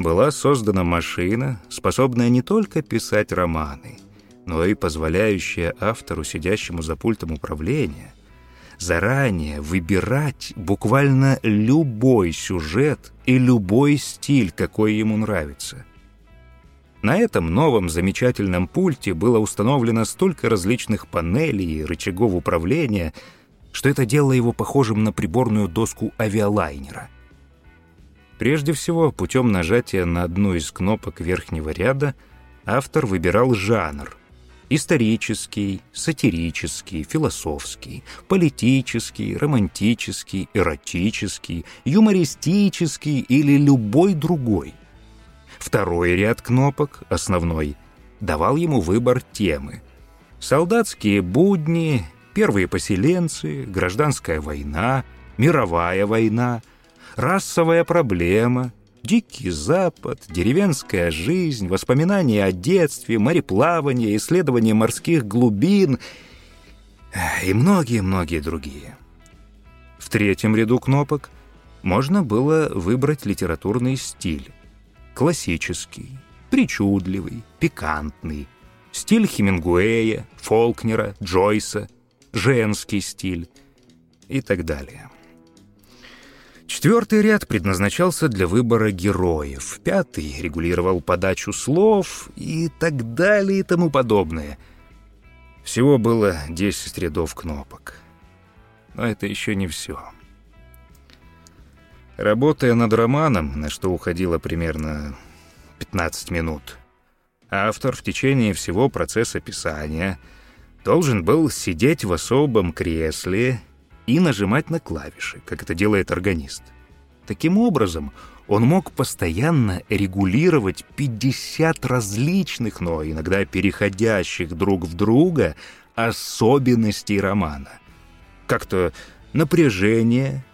C: была создана машина, способная не только писать романы, но и позволяющая автору, сидящему за пультом управления, заранее выбирать буквально любой сюжет и любой стиль, какой ему нравится. На этом новом замечательном пульте было установлено столько различных панелей и рычагов управления, что это делало его похожим на приборную доску авиалайнера — Прежде всего, путем нажатия на одну из кнопок верхнего ряда автор выбирал жанр — исторический, сатирический, философский, политический, романтический, эротический, юмористический или любой другой. Второй ряд кнопок, основной, давал ему выбор темы. Солдатские будни, первые поселенцы, гражданская война, мировая война — расовая проблема, Дикий Запад, деревенская жизнь, воспоминания о детстве, мореплавание, исследование морских глубин и многие-многие другие. В третьем ряду кнопок можно было выбрать литературный стиль. Классический, причудливый, пикантный, стиль Хемингуэя, Фолкнера, Джойса, женский стиль и так далее. Четвертый ряд предназначался для выбора героев, пятый регулировал подачу слов и так далее и тому подобное. Всего было 10 рядов кнопок. Но это еще не все. Работая над романом, на что уходило примерно 15 минут, автор в течение всего процесса писания должен был сидеть в особом кресле и нажимать на клавиши, как это делает органист. Таким образом, он мог постоянно регулировать 50 различных, но иногда переходящих друг в друга особенностей романа. Как-то напряжение,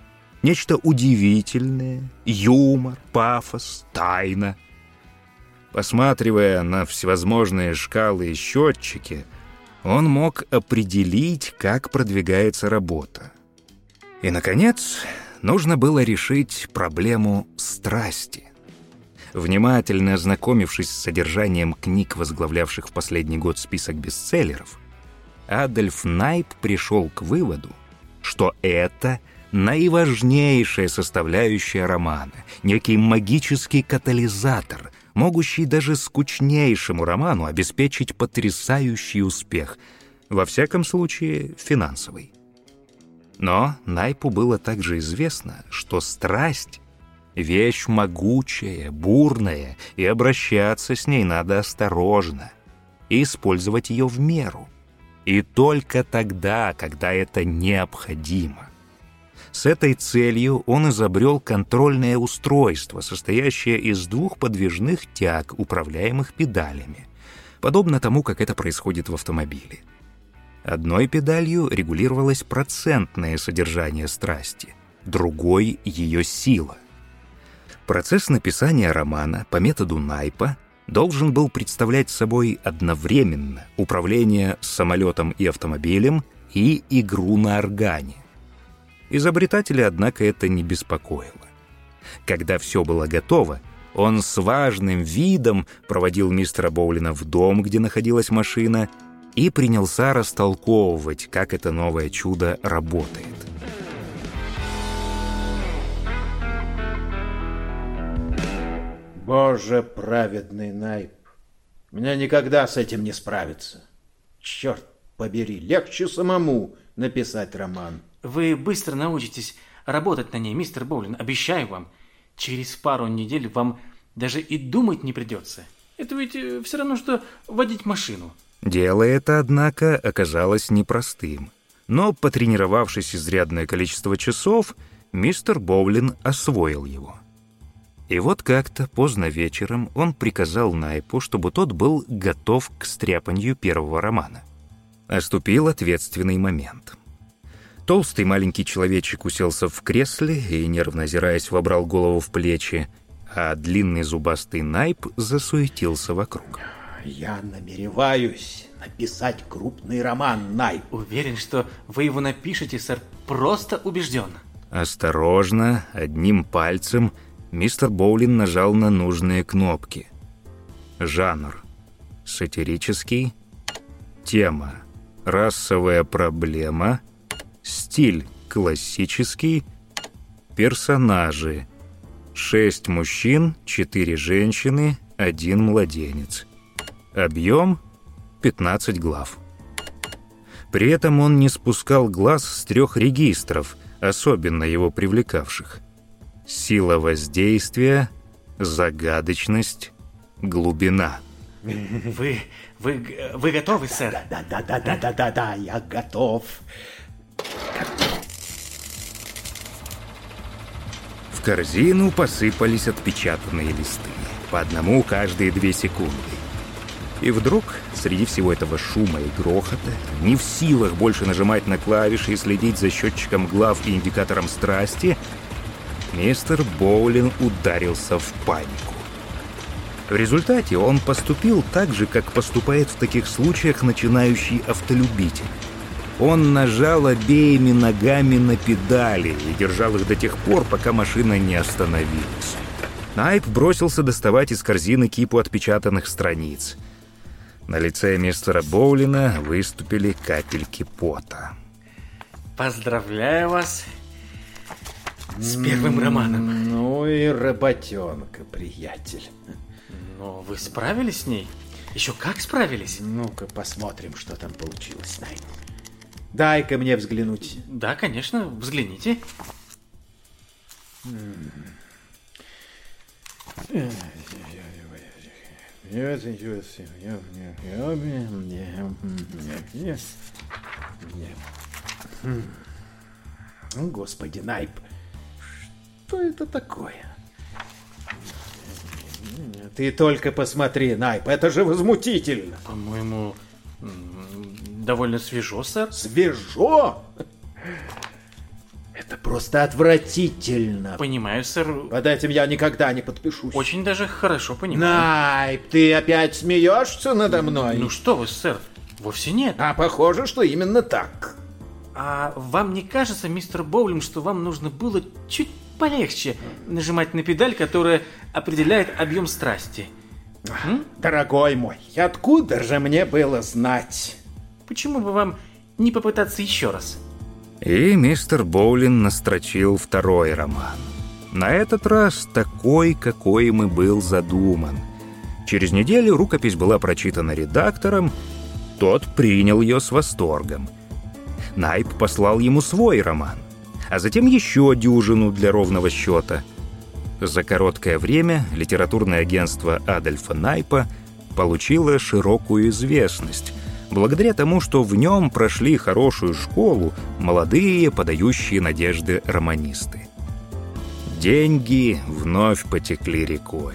C: нечто удивительное, юмор, пафос, тайна. Посматривая на всевозможные шкалы и счетчики, он мог определить, как продвигается работа. И, наконец, нужно было решить проблему страсти. Внимательно ознакомившись с содержанием книг, возглавлявших в последний год список бестселлеров, Адольф Найп пришел к выводу, что это наиважнейшая составляющая романа, некий магический катализатор, могущий даже скучнейшему роману обеспечить потрясающий успех, во всяком случае финансовый. Но Найпу было также известно, что страсть — вещь могучая, бурная, и обращаться с ней надо осторожно, и использовать ее в меру. И только тогда, когда это необходимо. С этой целью он изобрел контрольное устройство, состоящее из двух подвижных тяг, управляемых педалями, подобно тому, как это происходит в автомобиле. Одной педалью регулировалось процентное содержание страсти, другой — ее сила. Процесс написания романа по методу Найпа должен был представлять собой одновременно управление самолетом и автомобилем и игру на органе. Изобретателя, однако, это не беспокоило. Когда все было готово, он с важным видом проводил мистера Боулина в дом, где находилась машина, и принялся растолковывать, как это новое чудо работает.
E: Боже, праведный Найп, меня никогда с этим не справиться. Черт побери, легче самому написать роман.
G: Вы быстро научитесь работать на ней, мистер Боулин, обещаю вам. Через пару недель вам даже и думать не придется. Это ведь э, все равно, что водить машину.
C: Дело это, однако, оказалось непростым. Но, потренировавшись изрядное количество часов, мистер Боулин освоил его. И вот как-то поздно вечером он приказал Найпу, чтобы тот был готов к стряпанью первого романа. Оступил ответственный момент. Толстый маленький человечек уселся в кресле и, нервно озираясь, вобрал голову в плечи, а длинный зубастый Найп засуетился вокруг.
E: Я намереваюсь написать крупный роман, Най.
G: Уверен, что вы его напишете, сэр. Просто убежден.
C: Осторожно, одним пальцем мистер Боулин нажал на нужные кнопки. Жанр. Сатирический. Тема. Расовая проблема. Стиль. Классический. Персонажи. Шесть мужчин, четыре женщины, один младенец. Объем — 15 глав. При этом он не спускал глаз с трех регистров, особенно его привлекавших. Сила воздействия, загадочность, глубина.
G: Вы, вы, вы готовы, сэр?
E: Да, да, да, да, да, да, да, я готов.
C: В корзину посыпались отпечатанные листы, по одному каждые две секунды. И вдруг, среди всего этого шума и грохота, не в силах больше нажимать на клавиши и следить за счетчиком глав и индикатором страсти, мистер Боулин ударился в панику. В результате он поступил так же, как поступает в таких случаях начинающий автолюбитель. Он нажал обеими ногами на педали и держал их до тех пор, пока машина не остановилась. Найп бросился доставать из корзины кипу отпечатанных страниц. На лице мистера Боулина выступили капельки пота.
G: Поздравляю вас. С первым романом.
E: Ну и работенка, приятель.
G: Но вы справились с ней? Еще как справились?
E: Ну-ка посмотрим, что там получилось, Найт. Дай-ка мне взглянуть.
G: Да, конечно, взгляните.
E: Господи, Найп, что это такое? Ты только посмотри, Найп, это же возмутительно.
G: По-моему, довольно свежо, сэр.
E: Свежо? Это просто отвратительно.
G: Понимаю, сэр.
E: Под этим я никогда не подпишусь.
G: Очень даже хорошо понимаю.
E: Найп, ты опять смеешься надо мной?
G: Ну что вы, сэр, вовсе нет.
E: А похоже, что именно так.
G: А вам не кажется, мистер Боулин, что вам нужно было чуть полегче нажимать на педаль, которая определяет объем страсти?
E: М? Дорогой мой, откуда же мне было знать?
G: Почему бы вам не попытаться еще раз?
C: И мистер Боулин настрочил второй роман. На этот раз такой, какой им и был задуман. Через неделю рукопись была прочитана редактором, тот принял ее с восторгом. Найп послал ему свой роман, а затем еще дюжину для ровного счета. За короткое время литературное агентство Адольфа Найпа получило широкую известность – благодаря тому, что в нем прошли хорошую школу молодые, подающие надежды романисты. Деньги вновь потекли рекой.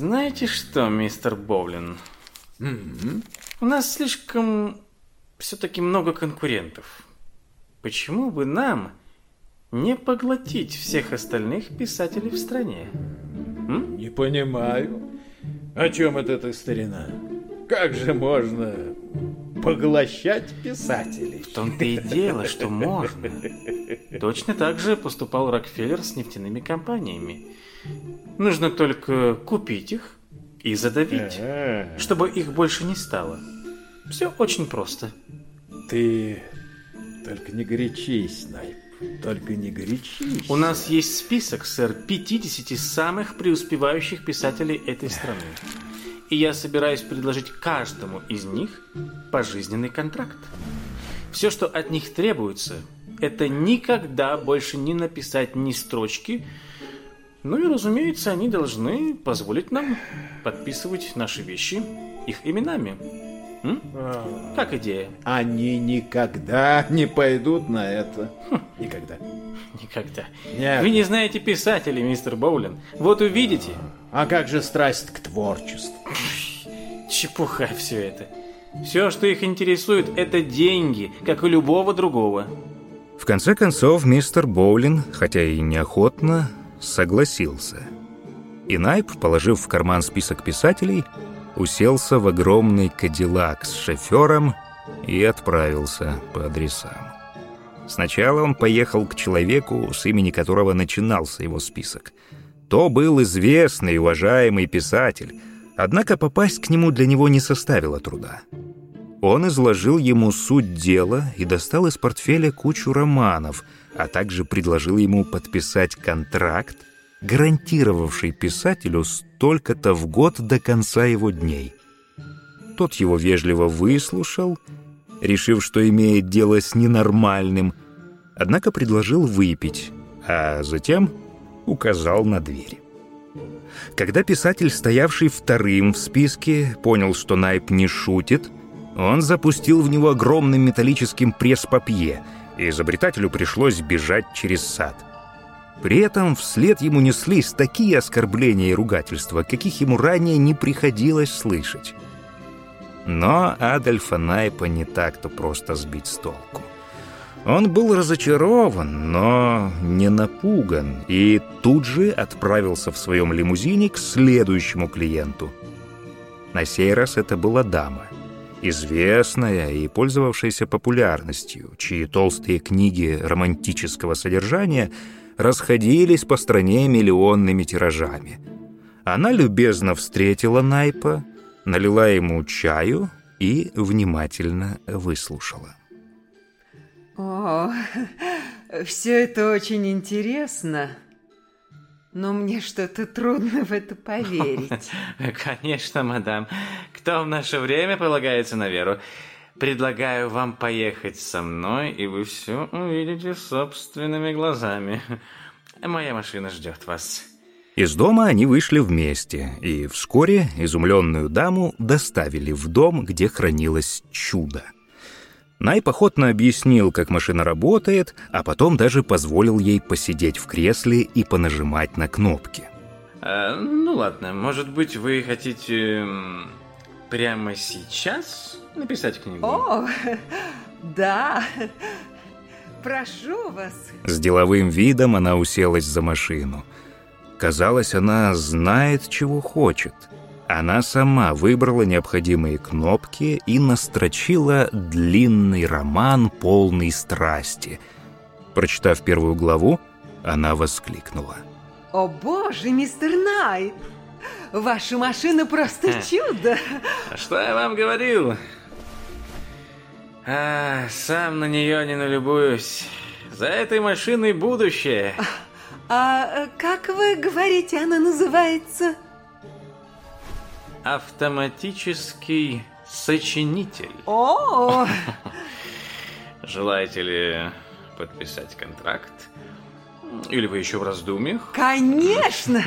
G: Знаете что, мистер Боулин?
E: М-м.
G: У нас слишком все-таки много конкурентов. Почему бы нам не поглотить всех остальных писателей в стране? М?
E: Не понимаю. О чем это ты, старина? Как же можно поглощать писателей?
G: В том-то и дело, что можно. Точно так же поступал Рокфеллер с нефтяными компаниями. Нужно только купить их и задавить,
E: Ага.
G: чтобы их больше не стало. Все очень просто.
E: Ты только не горячись, Найп. Только не горячись.
G: У нас есть список, сэр, 50 самых преуспевающих писателей этой страны. И я собираюсь предложить каждому из них пожизненный контракт. Все, что от них требуется, это никогда больше не написать ни строчки. Ну и, разумеется, они должны позволить нам подписывать наши вещи их именами. М? Как идея?
E: Они никогда не пойдут на это. Никогда.
G: Никогда.
E: Нет.
G: Вы не знаете писателей, мистер Боулин. Вот увидите.
E: А как же страсть к творчеству?
G: Чепуха все это. Все, что их интересует, это деньги, как и любого другого.
C: В конце концов, мистер Боулин, хотя и неохотно, согласился. И Найп, положив в карман список писателей, уселся в огромный кадиллак с шофером и отправился по адресам. Сначала он поехал к человеку, с имени которого начинался его список. То был известный и уважаемый писатель, однако попасть к нему для него не составило труда. Он изложил ему суть дела и достал из портфеля кучу романов, а также предложил ему подписать контракт, гарантировавший писателю столько-то в год до конца его дней. Тот его вежливо выслушал, решив, что имеет дело с ненормальным, однако предложил выпить, а затем указал на дверь. Когда писатель, стоявший вторым в списке, понял, что Найп не шутит, он запустил в него огромным металлическим пресс-папье, и изобретателю пришлось бежать через сад. При этом вслед ему неслись такие оскорбления и ругательства, каких ему ранее не приходилось слышать. Но Адольфа Найпа не так-то просто сбить с толку. Он был разочарован, но не напуган, и тут же отправился в своем лимузине к следующему клиенту. На сей раз это была дама. известная и пользовавшаяся популярностью, чьи толстые книги романтического содержания расходились по стране миллионными тиражами. Она любезно встретила Найпа, налила ему чаю и внимательно выслушала.
J: О, все это очень интересно, но мне что-то трудно в это поверить.
G: Конечно, мадам. Кто в наше время полагается на веру? Предлагаю вам поехать со мной, и вы все увидите собственными глазами. Моя машина ждет вас.
C: Из дома они вышли вместе, и вскоре изумленную даму доставили в дом, где хранилось чудо. Найп охотно объяснил, как машина работает, а потом даже позволил ей посидеть в кресле и понажимать на кнопки.
G: А, ну ладно, может быть, вы хотите прямо сейчас написать книгу?
J: О, да. Прошу вас.
C: С деловым видом она уселась за машину. Казалось, она знает, чего хочет — она сама выбрала необходимые кнопки и настрочила длинный роман, полный страсти. Прочитав первую главу, она воскликнула.
J: «О боже, мистер Найт! Ваша машина просто чудо!»
G: «Что я вам говорил? А, сам на нее не налюбуюсь. За этой машиной будущее!»
J: «А как вы говорите, она называется?»
G: Автоматический сочинитель.
J: О!
G: Желаете ли подписать контракт? Или вы еще в раздумьях?
J: Конечно!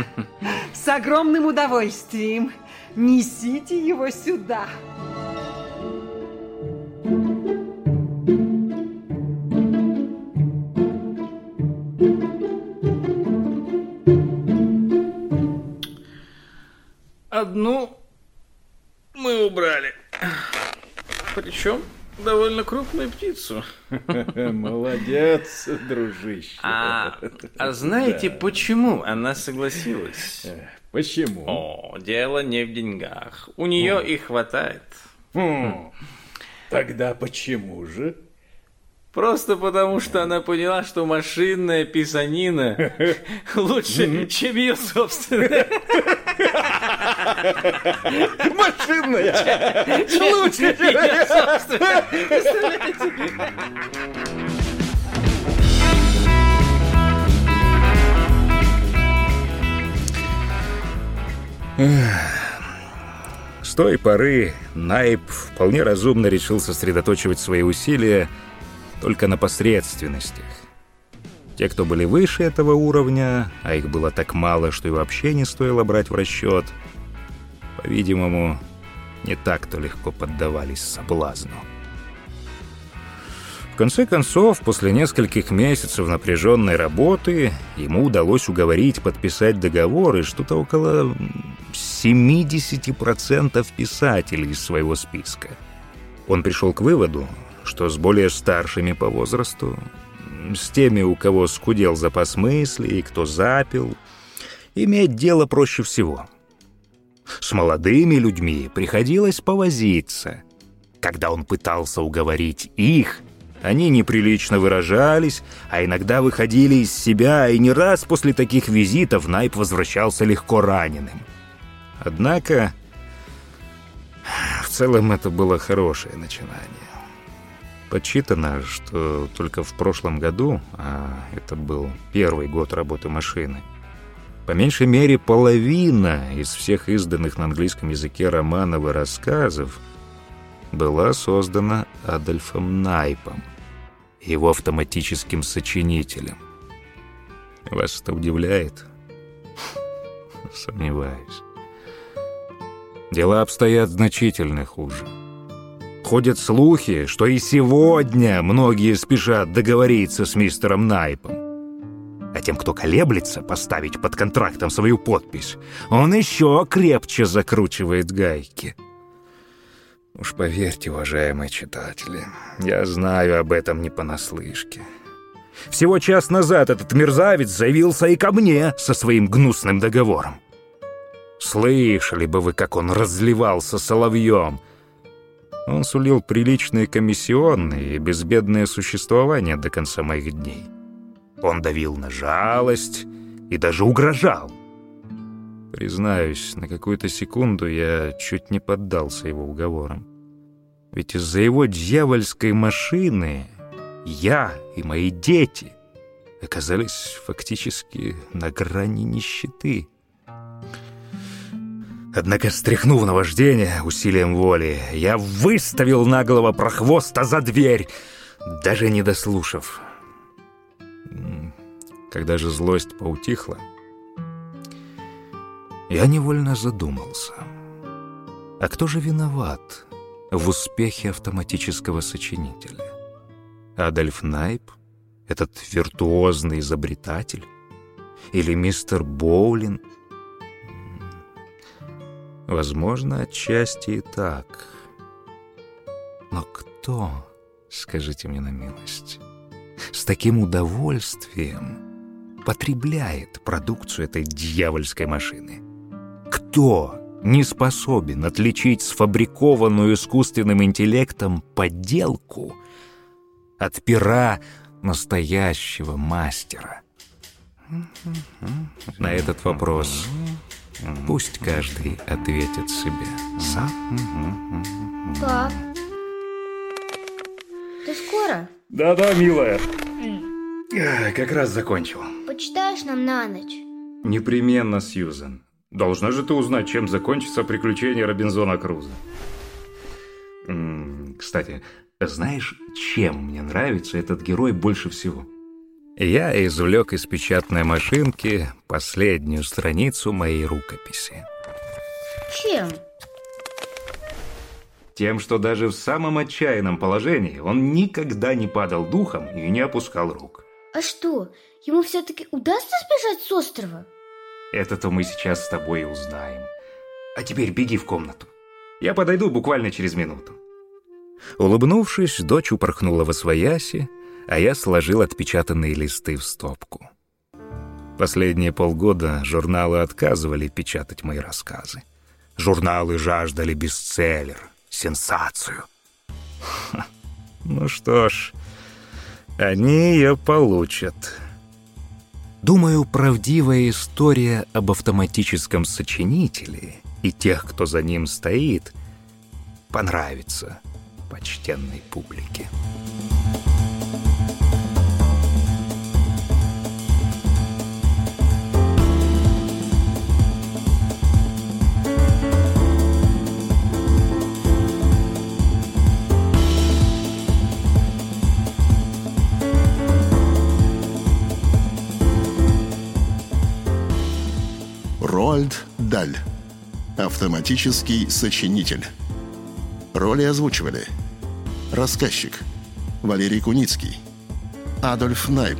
J: С огромным удовольствием. Несите его сюда.
G: Одну мы убрали. Причем довольно крупную птицу.
E: Молодец, дружище.
G: А, а знаете, да. почему она согласилась?
E: Почему?
G: О, дело не в деньгах. У нее О. и хватает.
E: Хм. Тогда почему же?
G: Просто потому, что она поняла, что машинная писанина лучше, чем ее собственная.
E: Машинная! Лучше, чем ее собственная!
C: С той поры Найп вполне разумно решил сосредоточивать свои усилия только на посредственностях. Те, кто были выше этого уровня, а их было так мало, что и вообще не стоило брать в расчет, по-видимому, не так-то легко поддавались соблазну. В конце концов, после нескольких месяцев напряженной работы, ему удалось уговорить подписать договоры что-то около 70% писателей из своего списка. Он пришел к выводу, что с более старшими по возрасту, с теми, у кого скудел запас мыслей и кто запил, иметь дело проще всего. С молодыми людьми приходилось повозиться. Когда он пытался уговорить их, они неприлично выражались, а иногда выходили из себя, и не раз после таких визитов Найп возвращался легко раненым. Однако, в целом это было хорошее начинание. Подсчитано, что только в прошлом году, а это был первый год работы машины, по меньшей мере половина из всех изданных на английском языке романов и рассказов была создана Адольфом Найпом, его автоматическим сочинителем. Вас это удивляет? Сомневаюсь. Дела обстоят значительно хуже. Ходят слухи, что и сегодня многие спешат договориться с мистером Найпом. Тем, кто колеблется поставить под контрактом свою подпись, он еще крепче закручивает гайки. Уж поверьте, уважаемые читатели, я знаю об этом не понаслышке. Всего час назад этот мерзавец заявился и ко мне со своим гнусным договором. Слышали бы вы, как он разливался соловьем — Он сулил приличные комиссионные и безбедное существование до конца моих дней. Он давил на жалость и даже угрожал. Признаюсь, на какую-то секунду я чуть не поддался его уговорам. Ведь из-за его дьявольской машины я и мои дети оказались фактически на грани нищеты. Однако, стряхнув наваждение усилием воли, я выставил наглого прохвоста за дверь, даже не дослушав. Когда же злость поутихла, я невольно задумался. А кто же виноват в успехе автоматического сочинителя? Адольф Найп? Этот виртуозный изобретатель? Или мистер Боулин? Возможно, отчасти и так. Но кто, скажите мне на милость, с таким удовольствием потребляет продукцию этой дьявольской машины? Кто не способен отличить сфабрикованную искусственным интеллектом подделку от пера настоящего мастера? На этот вопрос пусть каждый ответит себе сам.
B: Пап, ты скоро?
C: Да-да, милая. Как раз закончил.
B: Почитаешь нам на ночь?
C: Непременно, Сьюзен. Должна же ты узнать, чем закончится приключение Робинзона Круза. Кстати, знаешь, чем мне нравится этот герой больше всего? Я извлек из печатной машинки последнюю страницу моей рукописи.
B: Чем?
C: Тем, что даже в самом отчаянном положении он никогда не падал духом и не опускал рук.
B: А что, ему все-таки удастся сбежать с острова?
C: Это-то мы сейчас с тобой и узнаем. А теперь беги в комнату. Я подойду буквально через минуту. Улыбнувшись, дочь упорхнула во свояси, а я сложил отпечатанные листы в стопку. Последние полгода журналы отказывали печатать мои рассказы. Журналы жаждали бестселлер, сенсацию. Ха, ну что ж, они ее получат. Думаю, правдивая история об автоматическом сочинителе и тех, кто за ним стоит, понравится почтенной публике.
A: Роальд Даль. Автоматический сочинитель. Роли озвучивали. Рассказчик. Валерий Куницкий. Адольф Найп.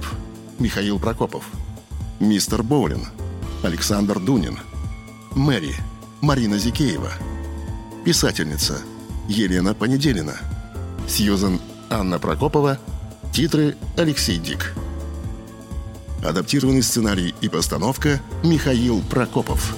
A: Михаил Прокопов. Мистер Боулин. Александр Дунин. Мэри. Марина Зикеева. Писательница. Елена Понеделина. Сьюзан Анна Прокопова. Титры Алексей Дик. Адаптированный сценарий и постановка Михаил Прокопов.